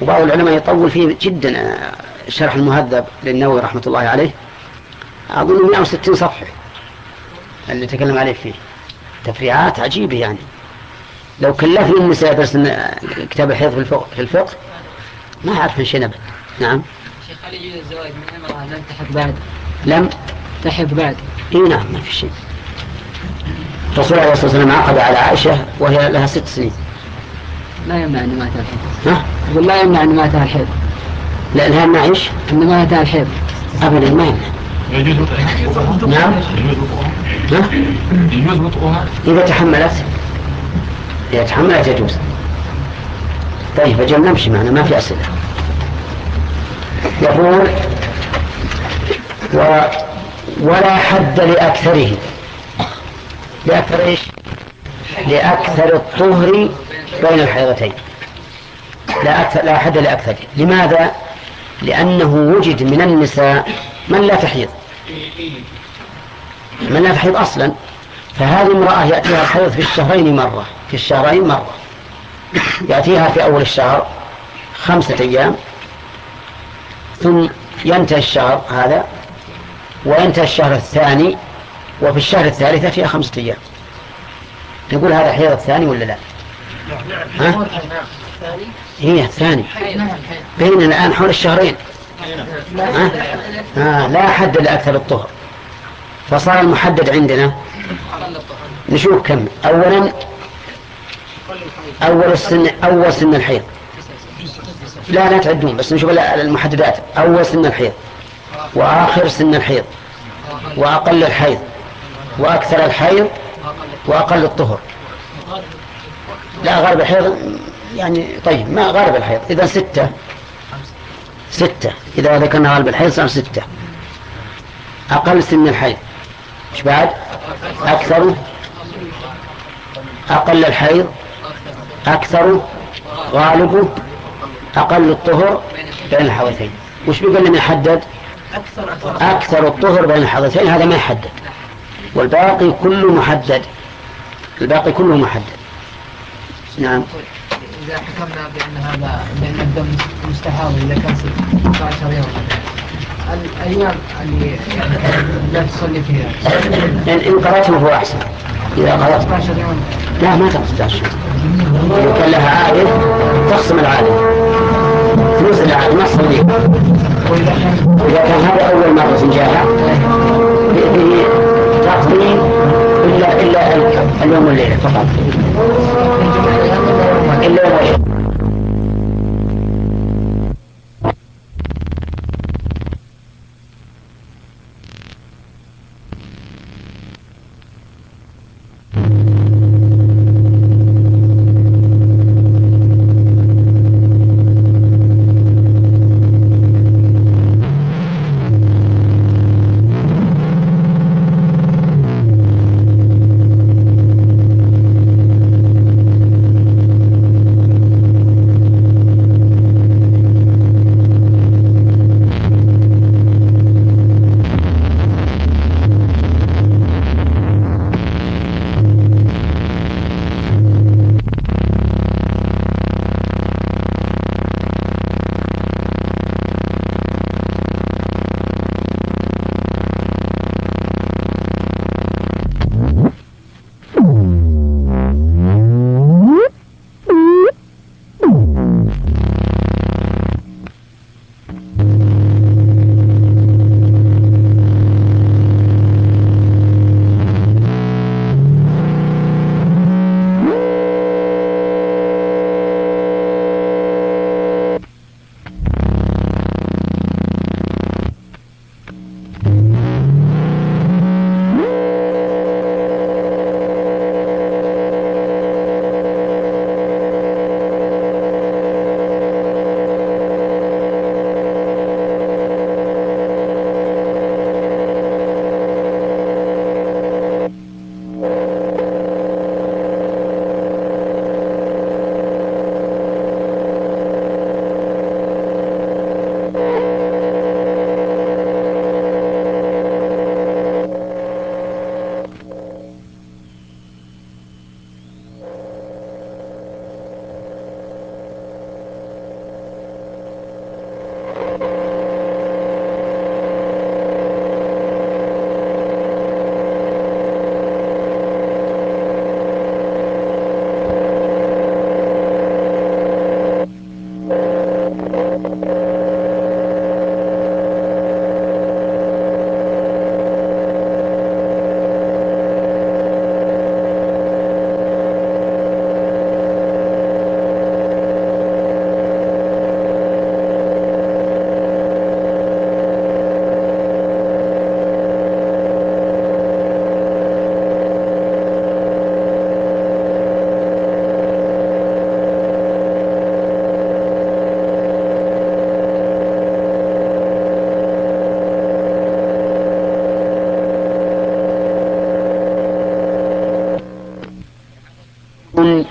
وبعض العلماء يطول فيه جدا آه، شرح المهذب للنووي رحمة الله عليه. أظن 160 صفحة اللي تكلم عليه فيه. تفريعات عجيبة يعني. لو كلفني النساء يدرس كتاب الحيض في الفقه, في الفقه ما أعرف من شيء أبدا نعم. شيخ هل يجوز الزواج من امرأة لم تحب بعد؟ لم تحب بعد. إي نعم ما في شيء. الرسول عليه الصلاه والسلام عقد على عائشة وهي لها ست سنين. لا يمنع ان ماتها الحيض ها؟ يقول لا يمنع أن ماتها الحيض. لانها ما إيش أن ماتها الحيض. ابدا ما يمنع. يجوز نعم. ها؟ يجوز وطئها إذا تحملت. إذا تحملت يجوز. طيب أجل نمشي معنا ما في أسئلة. يقول و ولا حد لأكثره. لأكثر إيش؟ لأكثر الطهر بين الحيضتين. لا أكثر لا حد لاكثره لماذا؟ لأنه وجد من النساء من لا تحيض. من لا تحيض أصلا. فهذه امرأة يأتيها الحيض في الشهرين مرة. في الشهرين مرة. يأتيها في أول الشهر خمسة أيام. ثم ينتهي الشهر هذا وينتهي الشهر الثاني وفي الشهر الثالث فيها خمسة أيام. نقول هذا حيض الثاني ولا لا؟ ها؟ هي الثاني بيننا الآن حول الشهرين؟ آه لا حد لأكثر الطهر. فصار المحدد عندنا. نشوف كم. أولا أول السن أول سن الحيض. لا لا تعدون بس نشوف المحددات. أول سن الحيض وآخر سن الحيض وأقل الحيض وأكثر الحيض وأقل الطهر. لا غالب الحيض يعني طيب ما غالب الحيض؟ إذا ستة. ستة. إذا ذكرنا غالب الحيض صار ستة. أقل سن الحيض. إيش بعد؟ أكثر. أقل الحيض. أكثر. غالبه أقل الطهر بين الحوثين وش بيقول لنا يحدد؟ أكثر الطهر بين الحوثين هذا ما يحدد. والباقي كله محدد. الباقي كله محدد. نعم. إذا حكمنا بأن هذا بأن الدم مستحاض إذا كان 16 يوم الأيام اللي يعني لا تصلي فيها. إن إن قرأته فهو أحسن. إذا قرأت. 16 يوم. لا ما تقصد لو كان لها عائد تخصم العائد. فلوس العائد ما تصلي. كان إذا كان هذا أول مرة جاءها به تقضي إلا إلا اليوم والليلة فقط.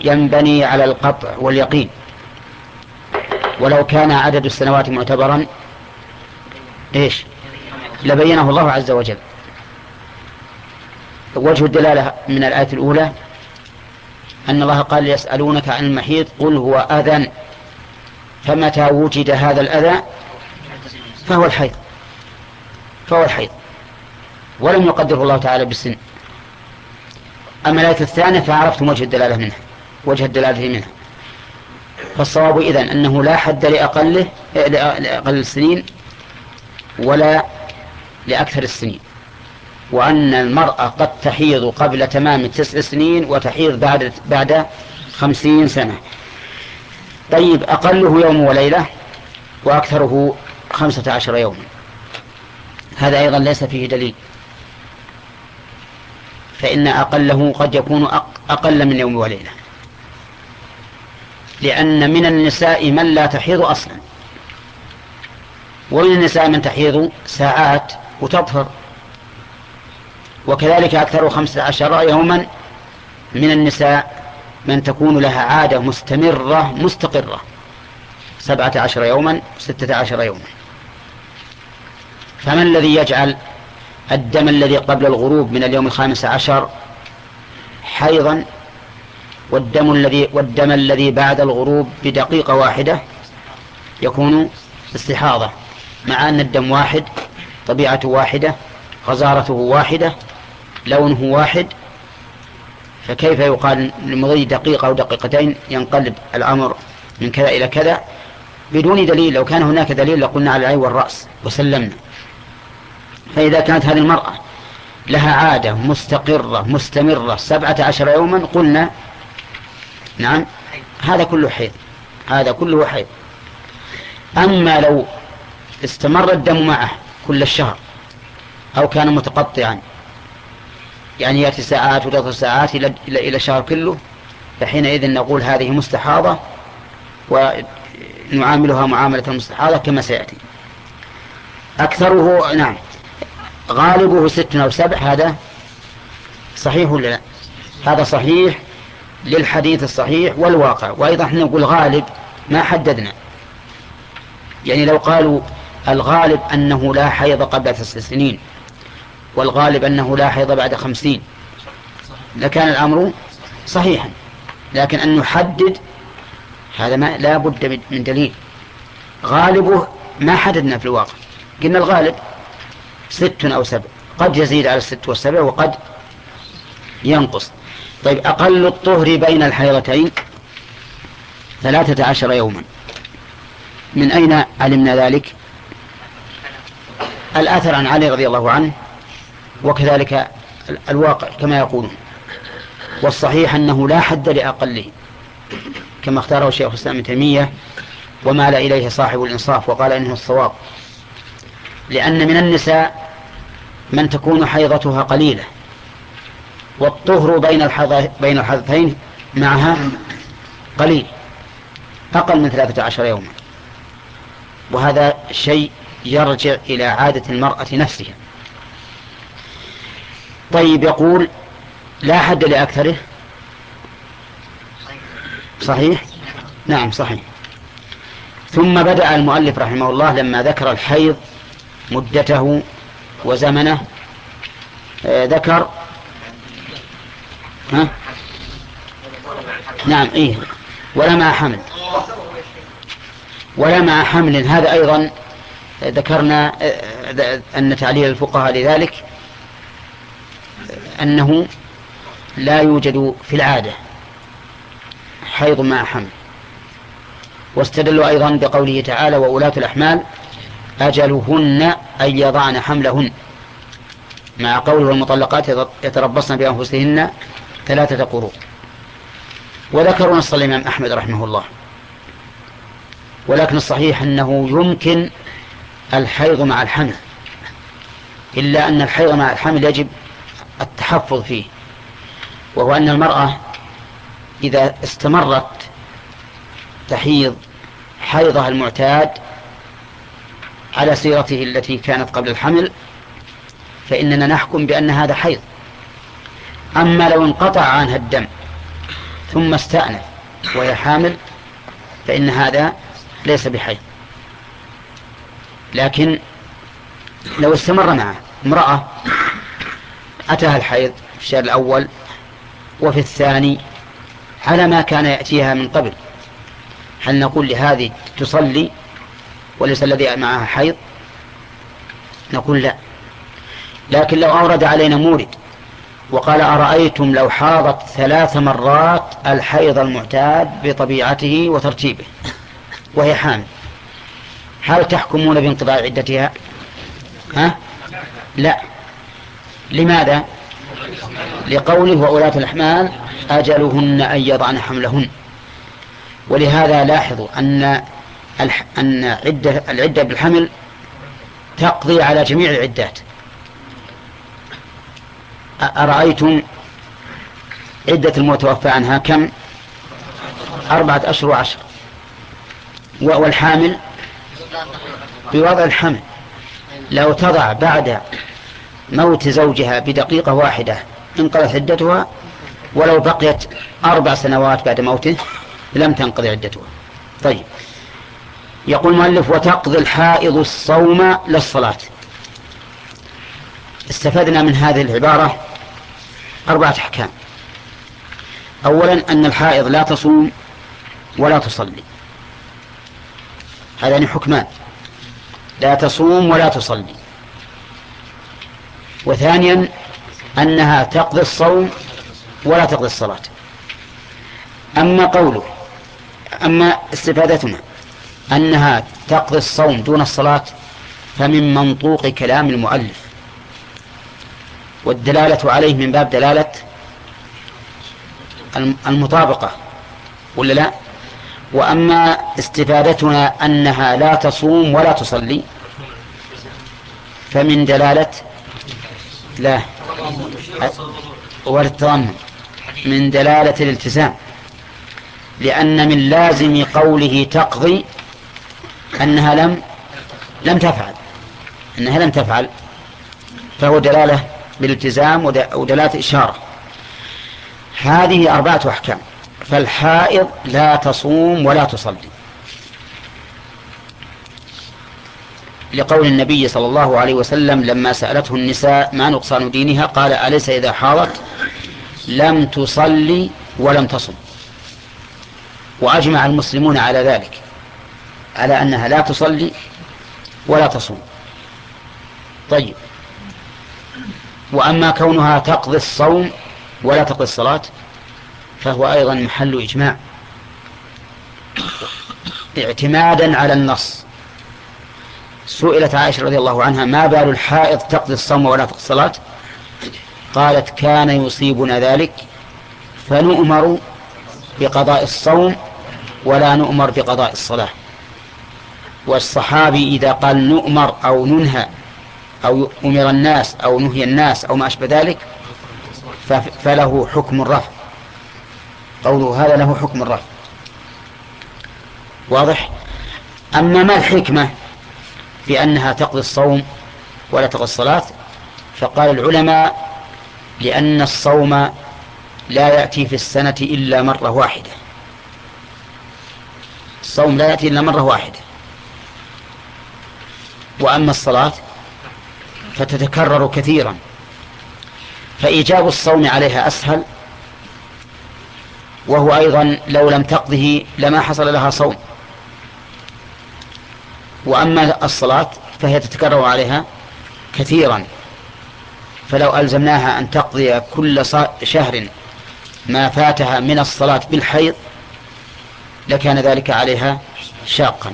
ينبني على القطع واليقين. ولو كان عدد السنوات معتبرا إيش؟ لبينه الله عز وجل. وجه الدلالة من الآية الأولى أن الله قال يسألونك عن المحيط قل هو أذى. فمتى وجد هذا الأذى؟ فهو الحيض. فهو الحيض. ولم يقدره الله تعالى بالسن. أما الآية الثانية فعرفتم وجه الدلالة منها. وجه الدلالة منها. فالصواب إذن أنه لا حد لأقله لأقل السنين ولا لأكثر السنين. وأن المرأة قد تحيض قبل تمام تسع سنين وتحيض بعد بعد خمسين سنة. طيب أقله يوم وليلة وأكثره خمسة عشر يوما هذا أيضا ليس فيه دليل. فإن أقله قد يكون أقل من يوم وليلة. لأن من النساء من لا تحيض أصلا. ومن النساء من تحيض ساعات وتطهر. وكذلك أكثر خمسة عشر يوما من النساء من تكون لها عادة مستمرة مستقرة. سبعة عشر يوما ستة عشر يوما. فما الذي يجعل الدم الذي قبل الغروب من اليوم الخامس عشر حيضا؟ والدم الذي والدم الذي بعد الغروب بدقيقة واحدة يكون استحاضة مع أن الدم واحد طبيعته واحدة غزارته واحدة لونه واحد. فكيف يقال لمضي دقيقة أو دقيقتين ينقلب الأمر من كذا إلى كذا؟ بدون دليل لو كان هناك دليل لقلنا على العين والرأس وسلمنا. فإذا كانت هذه المرأة لها عادة مستقرة مستمرة سبعة عشر يوما قلنا نعم. هذا كله حيض. هذا كله حيض. أما لو استمر الدم معه كل الشهر أو كان متقطعا يعني يأتي ساعات وثلاث ساعات إلى الشهر كله فحينئذ نقول هذه مستحاضة ونعاملها معاملة المستحاضة كما سيأتي. أكثره نعم. غالبه ست أو سبع هذا صحيح ولا لا؟ هذا صحيح. للحديث الصحيح والواقع. وأيضا إحنا نقول غالب ما حددنا. يعني لو قالوا الغالب أنه لا حيض قبل تسع سنين والغالب أنه لا حيض بعد خمسين لكان الأمر صحيحا. لكن أن نحدد هذا ما لا بد من دليل. غالبه ما حددنا في الواقع. قلنا الغالب ست أو سبع. قد يزيد على الست والسبع وقد ينقص. طيب أقل الطهر بين الحيضتين ثلاثة عشر يوما. من أين علمنا ذلك؟ الآثر عن علي رضي الله عنه وكذلك الواقع كما يقولون. والصحيح أنه لا حد لأقله كما اختاره الشيخ الإسلام ابن تيمية ومال إليه صاحب الإنصاف وقال إنه الصواب. لأن من النساء من تكون حيضتها قليلة. والطهر بين بين الحدثين معها قليل أقل من ثلاثة عشر يوما. وهذا شيء يرجع إلى عادة المرأة نفسها. طيب يقول لا حد لأكثره. صحيح؟ نعم صحيح. ثم بدأ المؤلف رحمه الله لما ذكر الحيض مدته وزمنه آه ذكر ها؟ نعم إيه. ولا مع حمل. ولا مع حمل. هذا أيضا ذكرنا آه، أن تعليل الفقهاء لذلك أنه لا يوجد في العادة حيض مع حمل. واستدلوا أيضا بقوله تعالى وأولاة الأحمال أجلهن أن يضعن حملهن مع قوله المطلقات يتربصن بأنفسهن ثلاثة قروء. وذكروا نص الإمام أحمد رحمه الله. ولكن الصحيح أنه يمكن الحيض مع الحمل. إلا أن الحيض مع الحمل يجب التحفظ فيه. وهو أن المرأة إذا استمرت تحيض حيضها المعتاد على سيرته التي كانت قبل الحمل فإننا نحكم بأن هذا حيض. أما لو انقطع عنها الدم ثم استأنف وهي حامل فإن هذا ليس بحي. لكن لو استمر معه امرأة أتاها الحيض في الشهر الأول وفي الثاني على ما كان يأتيها من قبل. هل نقول لهذه تصلي وليس الذي معها حيض؟ نقول لا. لكن لو أورد علينا مورد وقال أرأيتم لو حاضت ثلاث مرات الحيض المعتاد بطبيعته وترتيبه وهي حامل. هل تحكمون بانقضاء عدتها؟ ها؟ لا. لماذا؟ لقوله وأولاة الأحمال أجلهن أن يضعن حملهن. ولهذا لاحظوا أن. أن عدة العدة بالحمل تقضي على جميع العدات. أرأيتم عدة المتوفى عنها كم؟ أربعة أشهر وعشر. والحامل بوضع الحمل. لو تضع بعد موت زوجها بدقيقة واحدة انقضت عدتها ولو بقيت أربع سنوات بعد موته لم تنقضي عدتها. طيب. يقول المؤلف وتقضي الحائض الصوم للصلاة. استفدنا من هذه العبارة أربعة أحكام. أولا أن الحائض لا تصوم ولا تصلي. هذان حكمان. لا تصوم ولا تصلي. وثانيا أنها تقضي الصوم ولا تقضي الصلاة. أما قوله أما استفادتنا أنها تقضي الصوم دون الصلاة فمن منطوق كلام المؤلف. والدلالة عليه من باب دلالة المطابقة ولا لا؟ وأما استفادتنا أنها لا تصوم ولا تصلي فمن دلالة لا والتضمن من دلالة الالتزام لأن من لازم قوله تقضي أنها لم لم تفعل أنها لم تفعل فهو دلالة بالالتزام ودلالة إشارة هذه أربعة أحكام. فالحائض لا تصوم ولا تصلي. لقول النبي صلى الله عليه وسلم لما سألته النساء ما نقصان دينها قال أليس إذا حاضت؟ لم تصلي ولم تصم. وأجمع المسلمون على ذلك على أنها لا تصلي ولا تصوم. طيب. وأما كونها تقضي الصوم ولا تقضي الصلاة فهو أيضا محل إجماع. اعتمادا على النص. سئلت عائشة رضي الله عنها ما بال الحائض تقضي الصوم ولا تقضي الصلاة؟ قالت كان يصيبنا ذلك فنؤمر بقضاء الصوم ولا نؤمر بقضاء الصلاة. والصحابي إذا قال نؤمر أو ننهى أو أمر الناس أو نهي الناس أو ما أشبه ذلك فله حكم الرفع. قوله هذا له حكم الرفع. واضح؟ أما ما الحكمة في أنها تقضي الصوم ولا تقضي الصلاة؟ فقال العلماء لأن الصوم لا يأتي في السنة إلا مرة واحدة. الصوم لا يأتي إلا مرة واحدة. وأما الصلاة فتتكرر كثيرا. فإيجاب الصوم عليها أسهل وهو أيضا لو لم تقضه لما حصل لها صوم. وأما الصلاة فهي تتكرر عليها كثيرا. فلو ألزمناها أن تقضي كل شهر ما فاتها من الصلاة بالحيض لكان ذلك عليها شاقا.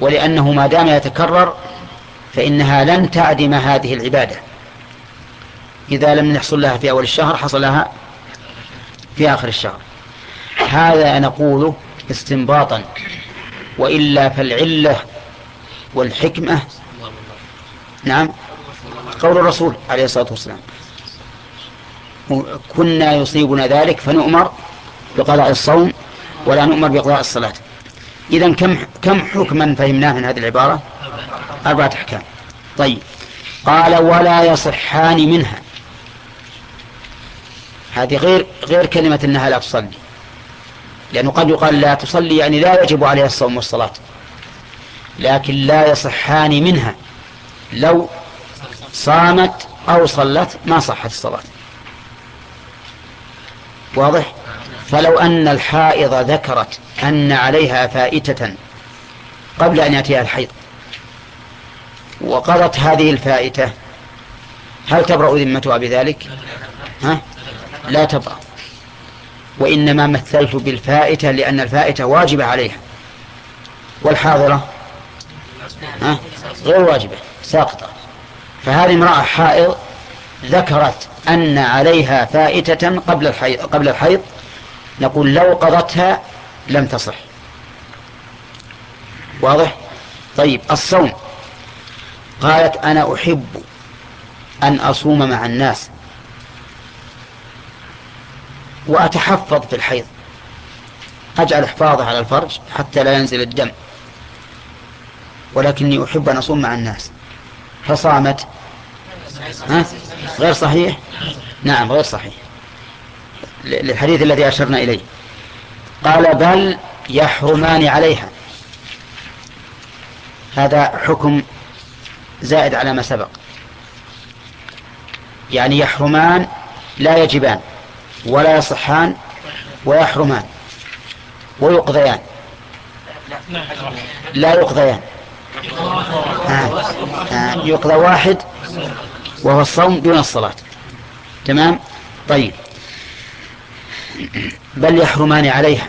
ولأنه ما دام يتكرر فإنها لن تعدم هذه العبادة. إذا لم يحصل لها في أول الشهر حصل لها في آخر الشهر. هذا نقوله استنباطا. وإلا فالعلة والحكمة نعم قول الرسول عليه الصلاة والسلام. كنا يصيبنا ذلك فنؤمر بقضاء الصوم ولا نؤمر بقضاء الصلاة. إذا كم كم حكما فهمناه من هذه العبارة؟ أربعة أحكام. طيب. قال ولا يصحان منها. هذه غير غير كلمة أنها لا تصلي. لأنه قد يقال لا تصلي يعني لا يجب عليها الصوم والصلاة. لكن لا يصحان منها. لو صامت أو صلت ما صحت الصلاة. واضح؟ فلو أن الحائض ذكرت أن عليها فائتة قبل أن يأتيها الحيض. وقضت هذه الفائتة. هل تبرأ ذمتها بذلك ها؟ لا تبرأ. وإنما مثلت بالفائتة لأن الفائتة واجبة عليها. والحاضرة؟ ها؟ غير واجبة ساقطة. فهذه امرأة حائض ذكرت أن عليها فائتة قبل الحيض, قبل الحيض. نقول لو قضتها لم تصح. واضح؟ طيب الصوم. قالت أنا أحب أن أصوم مع الناس وأتحفظ في الحيض. أجعل حفاظه على الفرج حتى لا ينزل الدم. ولكني أحب أن أصوم مع الناس. فصامت. ها؟ غير صحيح؟ نعم غير صحيح. للحديث الذي أشرنا إليه. قال بل يحرمان عليها. هذا حكم زائد على ما سبق. يعني يحرمان لا يجبان ولا يصحان ويحرمان ويقضيان. لا يقضيان. آه. آه. يقضى واحد وهو الصوم دون الصلاة. تمام؟ طيب. بل يحرمان عليها.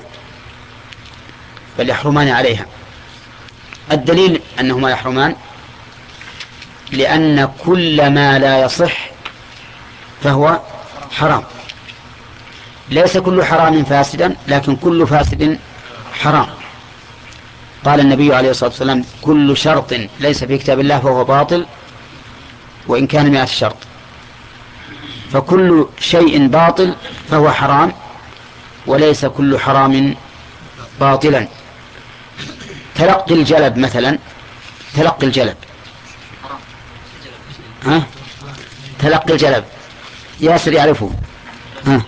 بل يحرمان عليها. الدليل أنهما يحرمان لأن كل ما لا يصح فهو حرام. ليس كل حرام فاسدا لكن كل فاسد حرام. قال النبي عليه الصلاة والسلام كل شرط ليس في كتاب الله فهو باطل وإن كان مئة شرط. فكل شيء باطل فهو حرام وليس كل حرام باطلا. تلقي الجلب مثلا تلقي الجلب. ها؟ تلقي الجلب. ياسر يعرفه. ها؟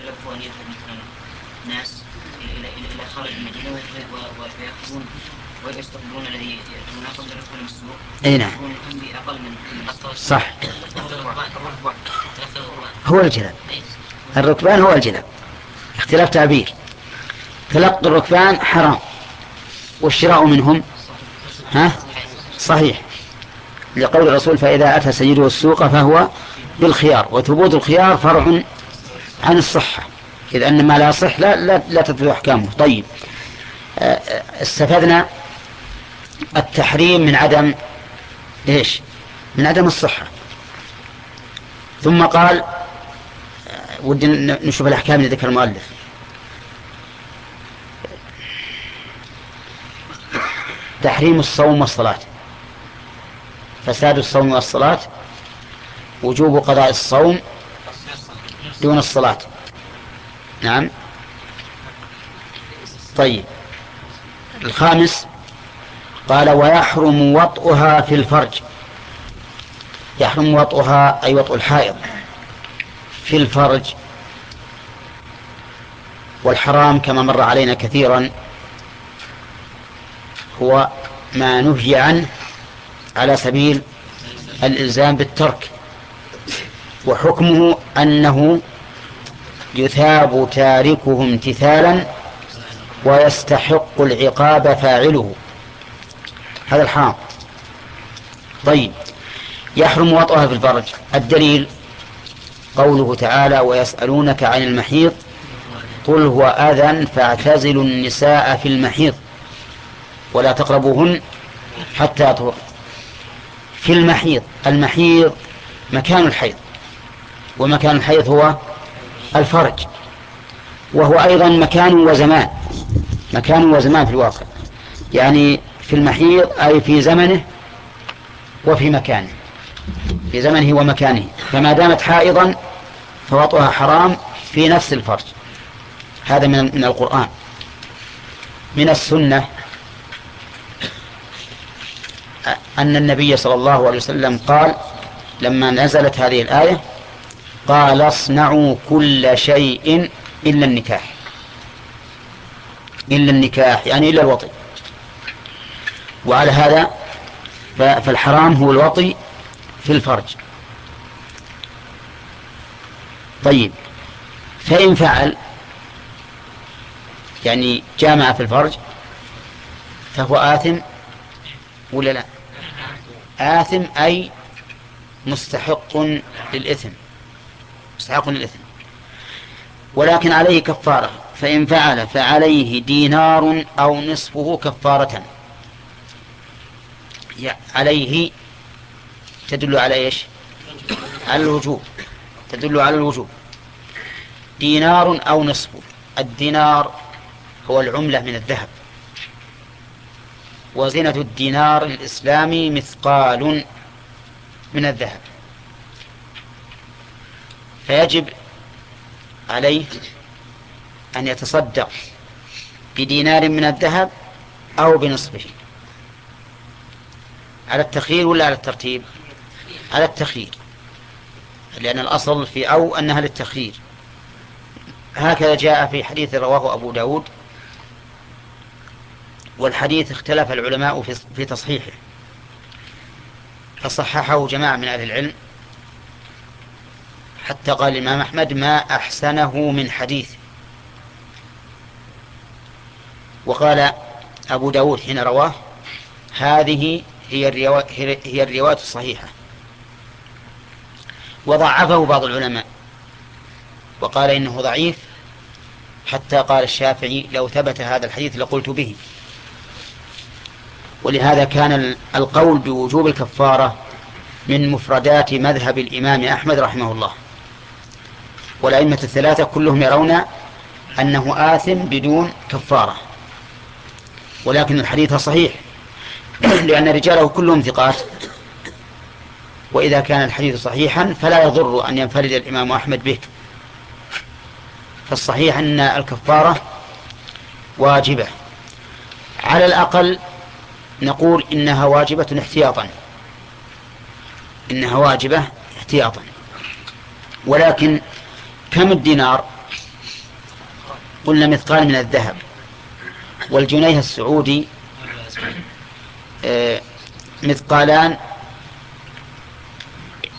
إي نعم. صح. هو الجلب. الركبان هو الجلب. اختلاف تعبير. تلقي الركبان حرام. والشراء منهم. ها؟ صحيح. لقول الرسول فإذا أتى سيده السوق فهو بالخيار وثبوت الخيار فرع عن الصحة إذ أن ما لا يصح لا, لا, لا تثبت أحكامه. طيب آه، استفدنا التحريم من عدم إيش؟ من عدم الصحة. ثم قال آه، ودي نشوف الأحكام اللي ذكر المؤلف. تحريم الصوم والصلاة. فساد الصوم والصلاة وجوب قضاء الصوم دون الصلاة. نعم. طيب. الخامس قال ويحرم وطئها في الفرج. يحرم وطئها أي وطء الحائض في الفرج. والحرام كما مر علينا كثيرا هو ما نهي عنه على سبيل الإلزام بالترك وحكمه أنه يثاب تاركه امتثالا ويستحق العقاب فاعله. هذا الحرام طيب يحرم وطئها في الفرج. الدليل قوله تعالى ويسألونك عن المحيض قل هو أذى فاعتزلوا النساء في المحيض ولا تقربوهن حتى يطهر في المحيض المحيض مكان الحيض. ومكان الحيض هو الفرج. وهو أيضا مكان وزمان. مكان وزمان في الواقع. يعني في المحيض أي في زمنه وفي مكانه. في زمنه ومكانه. فما دامت حائضا فوطئها حرام في نفس الفرج. هذا من من القرآن. من السنة أن النبي صلى الله عليه وسلم قال لما نزلت هذه الآية قال اصنعوا كل شيء إلا النكاح. إلا النكاح يعني إلا الوطي. وعلى هذا فالحرام هو الوطي في الفرج. طيب فإن فعل يعني جامع في الفرج فهو آثم ولا لا؟ آثم أي مستحق للإثم. مستحق للإثم. ولكن عليه كفارة. فإن فعل فعليه دينار أو نصفه كفارة. عليه تدل على إيش؟ على الوجوب. تدل على الوجوب. دينار أو نصفه. الدينار هو العملة من الذهب. وزنة الدينار الإسلامي مثقال من الذهب. فيجب عليه أن يتصدق بدينار من الذهب أو بنصفه. على التخيير ولا على الترتيب؟ على التخيير. لأن الأصل في أو أنها للتخيير. هكذا جاء في حديث رواه أبو داود والحديث اختلف العلماء في تصحيحه. فصححه جماعة من أهل العلم. حتى قال الإمام أحمد ما أحسنه من حديث. وقال أبو داود حين رواه هذه هي الرواية, هي الرواية الصحيحة. وضعفه بعض العلماء. وقال إنه ضعيف. حتى قال الشافعي لو ثبت هذا الحديث لقلت به. ولهذا كان القول بوجوب الكفارة من مفردات مذهب الإمام أحمد رحمه الله. والأئمة الثلاثة كلهم يرون أنه آثم بدون كفارة. ولكن الحديث صحيح لأن رجاله كلهم ثقات. وإذا كان الحديث صحيحا فلا يضر أن ينفرد الإمام أحمد به. فالصحيح أن الكفارة واجبة. على الأقل نقول إنها واجبة احتياطا. إنها واجبة احتياطا. ولكن كم الدينار؟ قلنا مثقال من الذهب. والجنيه السعودي آه، مثقالان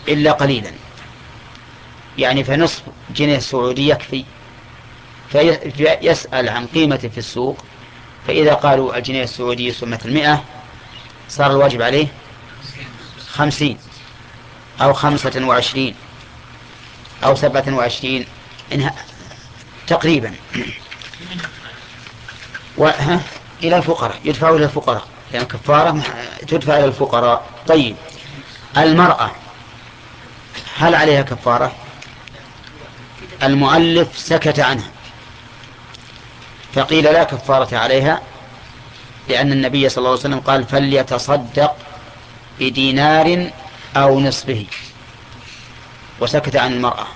إلا قليلا. يعني فنصف جنيه سعودي يكفي. فيسأل عن قيمته في السوق. فإذا قالوا الجنيه السعودي يسوى مثل مئة صار الواجب عليه خمسين أو خمسة وعشرين أو سبعة وعشرين إنها تقريبا. وها إلى الفقراء يدفع إلى الفقراء لأن يعني كفارة تدفع إلى الفقراء. طيب المرأة هل عليها كفارة؟ المؤلف سكت عنها فقيل لا كفارة عليها. لأن النبي صلى الله عليه وسلم قال فليتصدق بدينار أو نصفه. وسكت عن المرأة.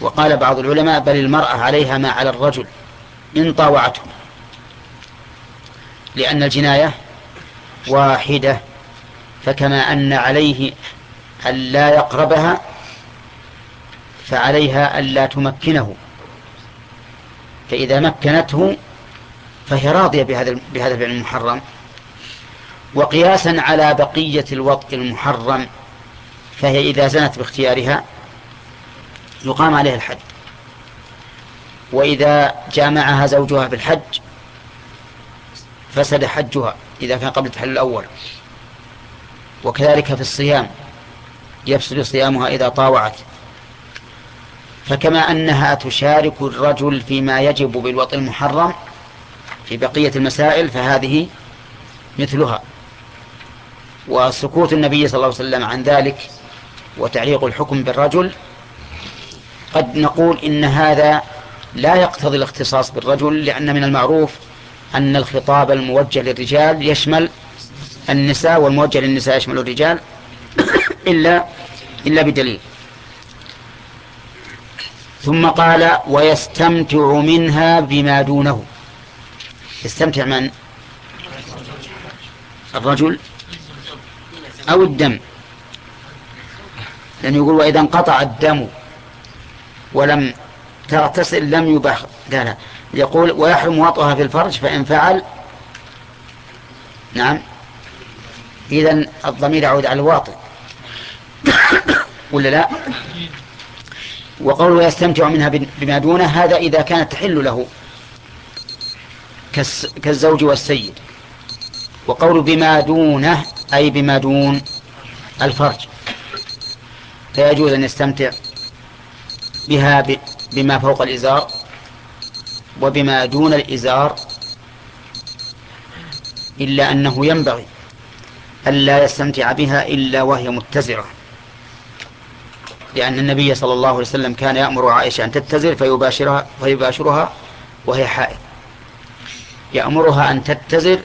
وقال بعض العلماء بل المرأة عليها ما على الرجل إن طاوعته. لأن الجناية واحدة فكما أن عليه أن لا يقربها فعليها أن لا تمكنه. فإذا مكنته فهي راضية بهذا بهذا الفعل المحرم. وقياسا على بقية الوطء المحرم فهي إذا زنت باختيارها يقام عليها الحد وإذا جامعها زوجها في الحج فسد حجها إذا كان قبل التحلل الأول. وكذلك في الصيام يفسد صيامها إذا طاوعت. فكما أنها تشارك الرجل فيما يجب بالوطء المحرم في بقية المسائل فهذه مثلها. وسكوت النبي صلى الله عليه وسلم عن ذلك وتعليق الحكم بالرجل قد نقول إن هذا لا يقتضي الاختصاص بالرجل لأن من المعروف أن الخطاب الموجه للرجال يشمل النساء والموجه للنساء يشمل الرجال إلا إلا بدليل. ثم قال ويستمتع منها بما دونه. يستمتع من؟ الرجل أو الدم؟ لأنه يقول وإذا انقطع الدم ولم تغتسل لم يباح قال يقول ويحرم وطئها في الفرج فإن فعل نعم. إذا الضمير يعود على الواطئ. ولا لا؟ وقوله يستمتع منها بما دونه هذا إذا كانت تحل له. كالزوج والسيد. وقول بما دونه أي بما دون الفرج. فيجوز أن يستمتع بها بما فوق الإزار وبما دون الإزار إلا أنه ينبغي ألا يستمتع بها إلا وهي متزرة. لأن النبي صلى الله عليه وسلم كان يأمر عائشة أن تتزر فيباشرها, فيباشرها وهي حائض. يأمرها أن تتزر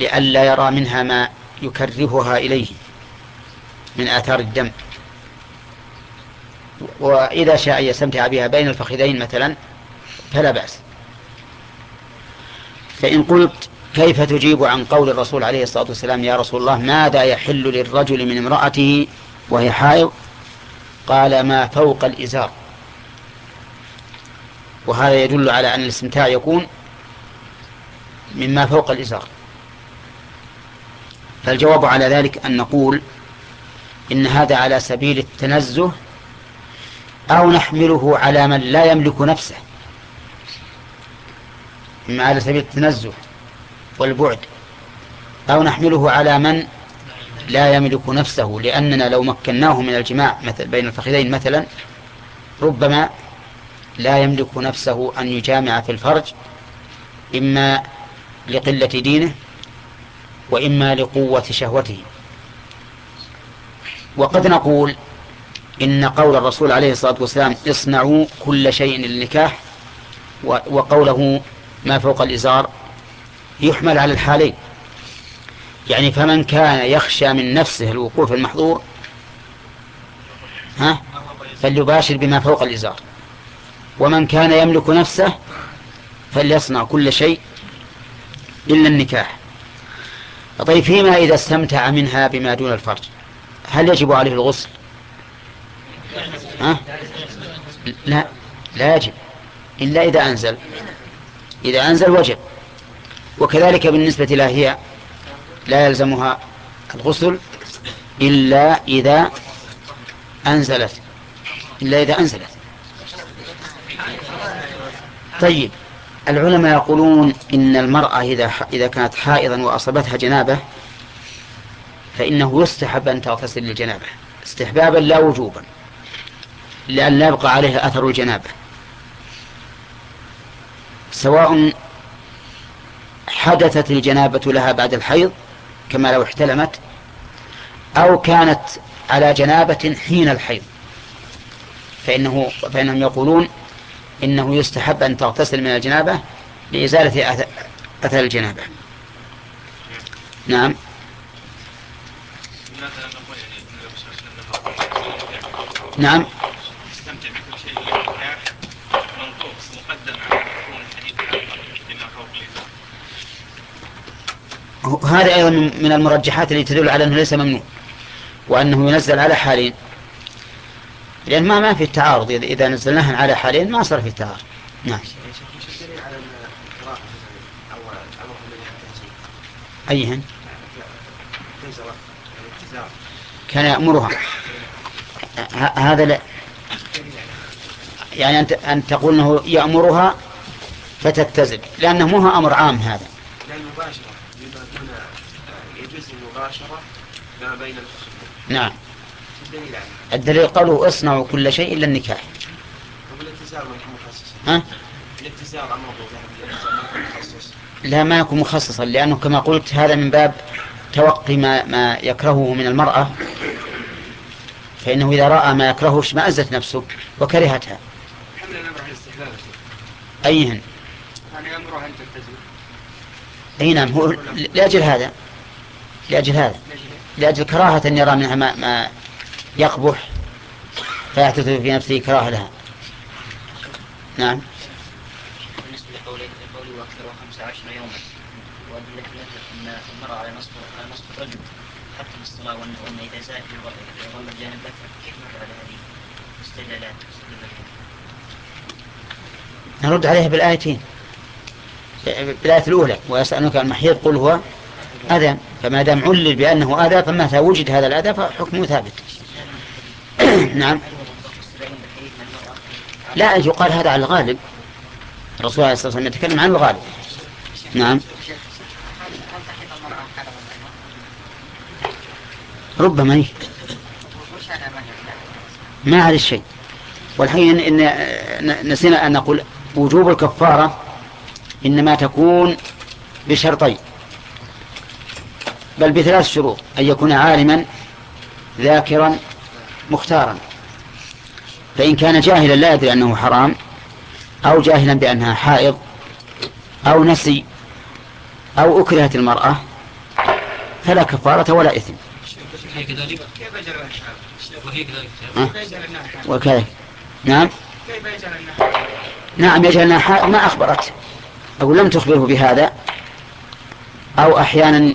لئلا يرى منها ما يكرهها إليه من آثار الدم. وإذا شاء يستمتع بها بين الفخذين مثلا فلا بأس. فإن قلت كيف تجيب عن قول الرسول عليه الصلاة والسلام يا رسول الله ماذا يحل للرجل من امرأته وهي حائض؟ قال ما فوق الإزار. وهذا يدل على أن الاستمتاع يكون مما فوق الإزار. فالجواب على ذلك أن نقول إن هذا على سبيل التنزه أو نحمله على من لا يملك نفسه. إما على سبيل التنزه والبعد أو نحمله على من لا يملك نفسه لأننا لو مكناه من الجماع مثل بين الفخذين مثلا ربما لا يملك نفسه أن يجامع في الفرج إما لقلة دينه وإما لقوة شهوته. وقد نقول إن قول الرسول عليه الصلاة والسلام اصنعوا كل شيء للنكاح وقوله ما فوق الإزار يحمل على الحالين. يعني فمن كان يخشى من نفسه الوقوف المحظور ها فليباشر بما فوق الإزار. ومن كان يملك نفسه فليصنع كل شيء إلا النكاح. طيب فيما إذا استمتع منها بما دون الفرج هل يجب عليه الغسل؟ ها؟ لا لا يجب. إلا إذا أنزل. إذا أنزل وجب. وكذلك بالنسبة لها هي لا يلزمها الغسل إلا إذا أنزلت. إلا إذا أنزلت. طيب. العلماء يقولون إن المرأة إذا إذا كانت حائضا وأصابتها جنابة فإنه يستحب أن تغتسل للجنابة. استحبابا لا وجوبا. لأن لا يبقى عليها أثر الجنابة. سواء حدثت الجنابة لها بعد الحيض كما لو احتلمت أو كانت على جنابة حين الحيض. فإنه فإنهم يقولون إنه يستحب أن تغتسل من الجنابة لإزالة أثر الجنابة. نعم. نعم. هذا أيضا من المرجحات التي تدل على أنه ليس ممنوع وأنه ينزل على حالين. لأن ما ما في التعارض. إذا نزلناها على حالين ما صار في تعارض نعم. أيهن؟ كان يأمرها. هذا لا يعني أنت أن تقول أنه يأمرها فتتزل. لأنه مو أمر عام هذا. لا المباشرة يجوز المباشرة ما بين نعم. الدليل قالوا اصنعوا كل شيء إلا النكاح. ها؟ لا ما يكون مخصصا لأنه كما قلت هذا من باب توقي ما, ما يكرهه من المرأة. فإنه إذا رأى ما يكرهه اشمأزت نفسه وكرهتها. حمل الأمر على الاستحلال أيهن؟ يعني أمرها أن تلتزم. أي نعم هو لأجل هذا. لأجل هذا. لأجل كراهة أن يرى منها ما, ما يقبح فيحدث في نفسه كراهة لها. نعم. بالنسبة لقوله قوله أكثر خمسة عشر يوما وأدلة أن المرأة على نصف على نصف الرجل حتى الصلاة وأن إذا زاد غلب الجانب ذكر كيف على هذه استدلالات نرد عليها بالآيتين. بالآية الأولى ويسألونك عن المحيض قل هو أذى. فما دام علل بأنه أذى فمتى وجد هذا الأذى فحكمه ثابت. نعم. لا يقال هذا على الغالب. الرسول عليه الصلاة والسلام يتكلم عن الغالب. نعم. ربما إيه. ما هذا الشيء والحين إن, نسينا أن نقول وجوب الكفارة إنما تكون بشرطين. بل بثلاث شروط. أن يكون عالما ذاكرا مختارا. فإن كان جاهلا لا يدري أنه حرام أو جاهلا بأنها حائض أو نسي أو أكرهت المرأة فلا كفارة ولا إثم. وكذا نعم؟ نعم يجعلنا حائض. ما أخبرت أو لم تخبره بهذا. أو أحيانا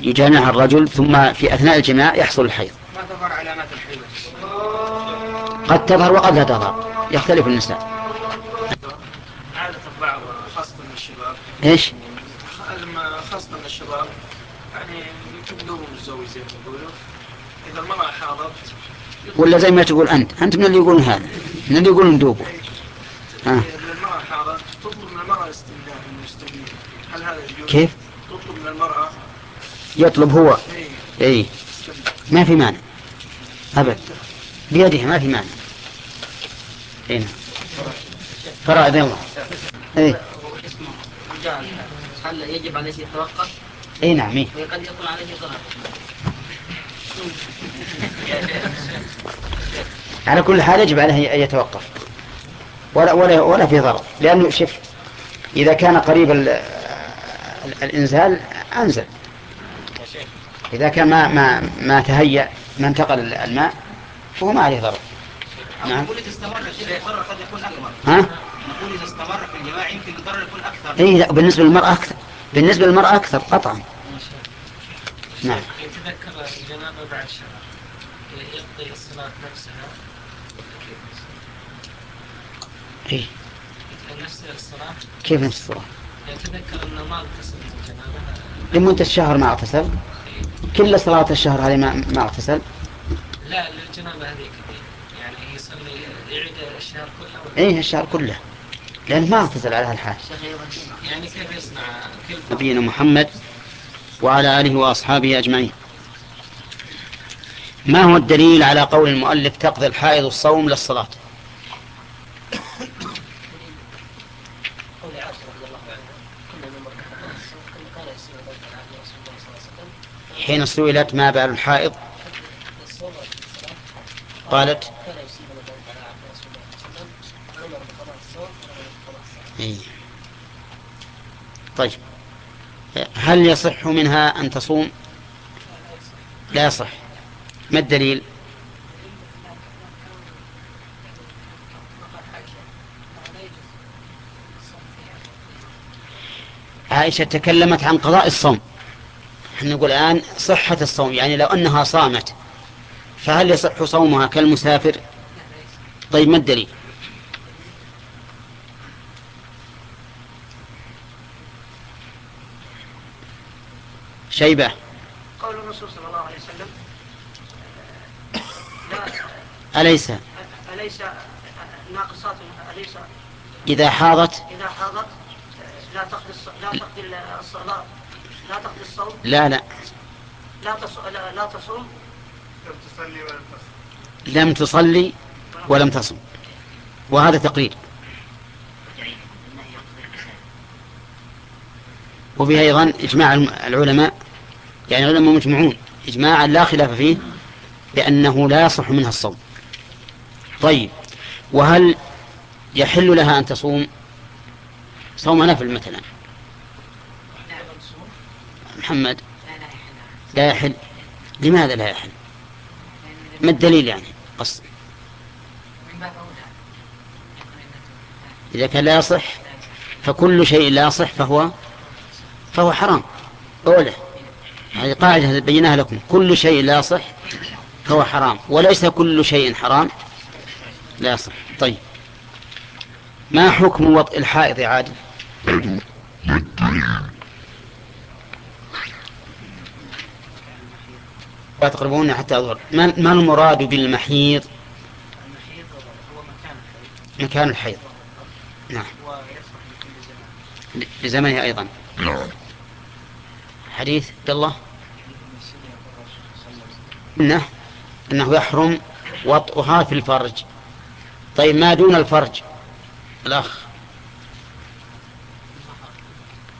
يجامعها الرجل ثم في أثناء الجماع يحصل الحيض. ما تظهر علامات الحيض قد تظهر وقد لا تظهر. يختلف النساء عادة بعض خاصة الشباب. إيش؟ خاصة الشباب. يعني يكبدون الزوج زي ما يقولوا. إذا المرأة حاضت ولا زي ما تقول أنت. أنت من اللي يقولون هذا. من اللي يقولون ندوبه ها. إذا المرأة حاضت تطلب من المرأة استمناء من المستمنين هل هذا يجوز؟ كيف؟ تطلب من المرأة يطلب هو. إيه. اي ما في مانع. أبد. بيده ما في مانع اي نعم فرائض الله اي اسمه رجال هل يجب عليه يتوقف اي نعم إيه. وقد يكون عليه ضرر على كل حال يجب عليه أن يتوقف. ولا ولا ولا في ضرر. لأنه شوف إذا كان قريب ال- ال- الإنزال أنزل. إذا كان ما ما ما تهيأ ما انتقل الماء فهو ما عليه ضرر. نعم. نقول إذا استمر الشيء الضرر قد يكون أكبر. ها؟ نقول إذا استمر في الجماع يمكن الضرر يكون أكثر. إيه لا بالنسبة للمرأة أكثر. بالنسبة للمرأة أكثر قطعا. نعم. يتذكر الجنابة بعد شهر. يقضي الصلاة نفسها. إيه. نفس الصلاة؟ كيف نفس الصلاة؟ يتذكر أنه ما اغتسل من الجنابة لمدة الشهر ما اغتسل. كل صلاة الشهر هذه ما ما أغتسل؟ لا للجنابة هذيك يعني يصلي يعيد الشهر كله إيه الشهر كله. لأنه ما أغتسل على هالحال. يعني كيف يصنع كيف نبينا محمد وعلى آله وأصحابه أجمعين. ما هو الدليل على قول المؤلف تقضي الحائض الصوم للصلاة قول عائشة رضي الله عنها كنا نمر كنا كان يصير ذلك على عهد رسول الله صلى الله عليه وسلم حين سئلت ما بال الحائض؟ قالت إيه. طيب. هل يصح منها أن تصوم؟ لا يصح. ما الدليل؟ عائشة تكلمت عن قضاء الصوم. إحنا نقول الآن صحة الصوم يعني لو أنها صامت فهل يصح صومها كالمسافر؟ طيب ما الدليل؟ شيبة. قول الرسول صلى الله عليه وسلم أليس؟ أليس ناقصات أليس؟ إذا حاضت؟ إذا حاضت لا تقضي لا تقضي الصلاة. لا تقضي الصوم؟ لا لا. لا لا, لا تصوم؟ لم تصلي ولم تصم وهذا تقرير. وفيها أيضا إجماع العلماء يعني العلماء مجمعون إجماعا لا خلاف فيه بأنه لا يصح منها الصوم. طيب وهل يحل لها أن تصوم؟ صوم نفل مثلا. محمد؟ لا يحل. لماذا لا يحل؟ ما الدليل يعني؟ قصد إذا كان لا يصح فكل شيء لا يصح فهو فهو حرام. أولى. هذه قاعدة بيناها لكم. كل شيء لا يصح فهو حرام. وليس كل شيء حرام لا يصح. طيب. ما حكم وطء الحائض يا عادل لا تقربون حتى أظهر. ما ما المراد بالمحيض؟ مكان الحيض. مكان الحيض نعم. لزمنه أيضا. حديث عبد الله. إنه أنه يحرم وطئها في الفرج. طيب ما دون الفرج؟ الأخ.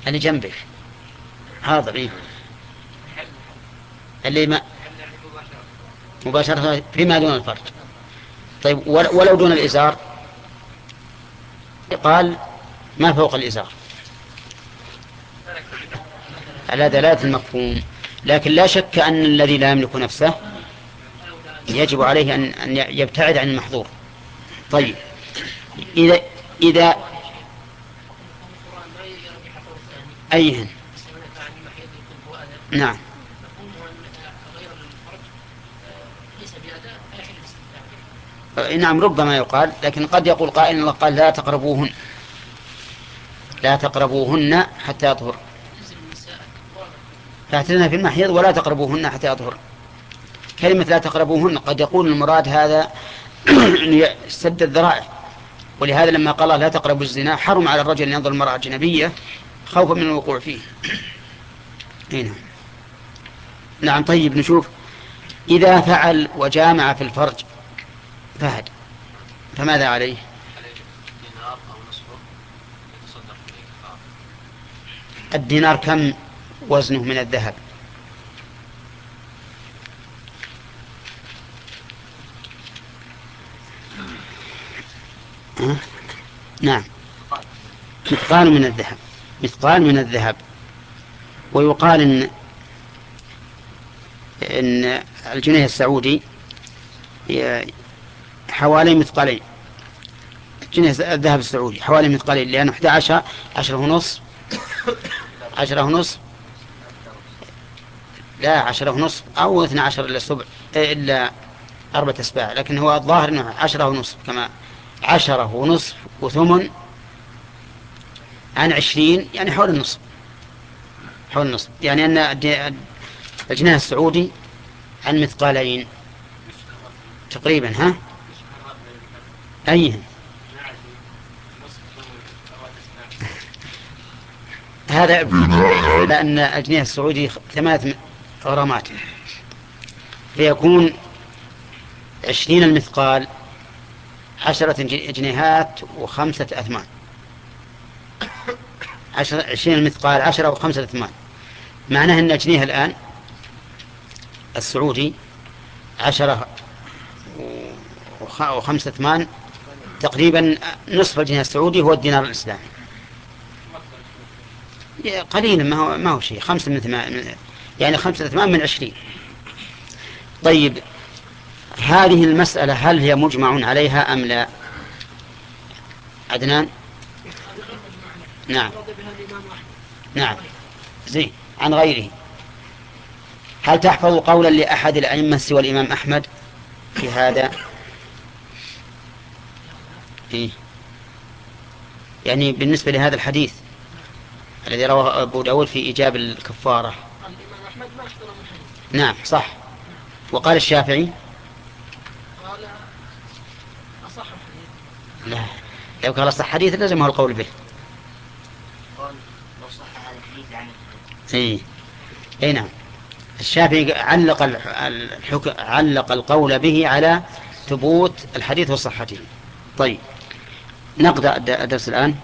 اللي جنبك. حاضر إيه. اللي ما مباشرة فيما دون الفرج طيب ول- ولو دون الإزار قال ما فوق الإزار؟ على دلالة المفهوم. لكن لا شك أن الذي لا يملك نفسه يجب عليه أن يبتعد عن المحظور. طيب إذا إذا أيهن. نعم. نعم ربما يقال لكن قد يقول قائل الله قال لا تقربوهن. لا تقربوهن حتى يطهر. فاعتزلنا في المحيض ولا تقربوهن حتى يطهر. كلمة لا تقربوهن قد يقول المراد هذا سد الذرائع. ولهذا لما قال لا تقربوا الزنا حرم على الرجل أن ينظر المرأة أجنبية خوفا من الوقوع فيه. هنا. نعم طيب نشوف. إذا فعل وجامع في الفرج فهد فماذا عليه؟ الدينار كم وزنه من الذهب؟ نعم. مثقال من الذهب. مثقال من الذهب. ويقال إن إن الجنيه السعودي حوالي مثقالين جنيه الذهب السعودي حوالي مثقالين لأنه 11 عشرة ونص. عشرة ونص. لا عشرة ونص أو 12 إلا سبع إلا أربعة أسباع لكن هو الظاهر أنه عشرة ونصف كما عشرة ونصف وثمن عن عشرين يعني حول النصف. حول النصف. يعني أن الجنيه السعودي عن مثقالين تقريبا ها؟ أيهن هذا لأن الجنيه السعودي ثمانية غرامات. فيكون عشرين المثقال عشرة جنيهات وخمسة أثمان. عشرة عشرين المثقال عشرة وخمسة أثمان. معناه أن الجنيه الآن السعودي عشرة وخ- وخمسة أثمان تقريبا نصف الجنيه السعودي هو الدينار الإسلامي. قليلا ما هو ما هو شيء. خمسة من ثمان يعني خمسة أثمان من عشرين. طيب هذه المسألة هل هي مجمع عليها أم لا؟ عدنان؟ نعم. نعم. زين. عن غيره. هل تحفظ قولا لأحد الأئمة سوى الإمام أحمد في هذا؟ إيه؟ يعني بالنسبة لهذا الحديث الذي رواه أبو داود في إيجاب الكفارة. نعم صح. وقال الشافعي؟ لا. لو قال صح حديث لزمه القول به. قال لو صح الحديث اي اي نعم. الشافعي علق الح- الحكم علق القول به على ثبوت الحديث وصحته. طيب. الد- الدرس الآن.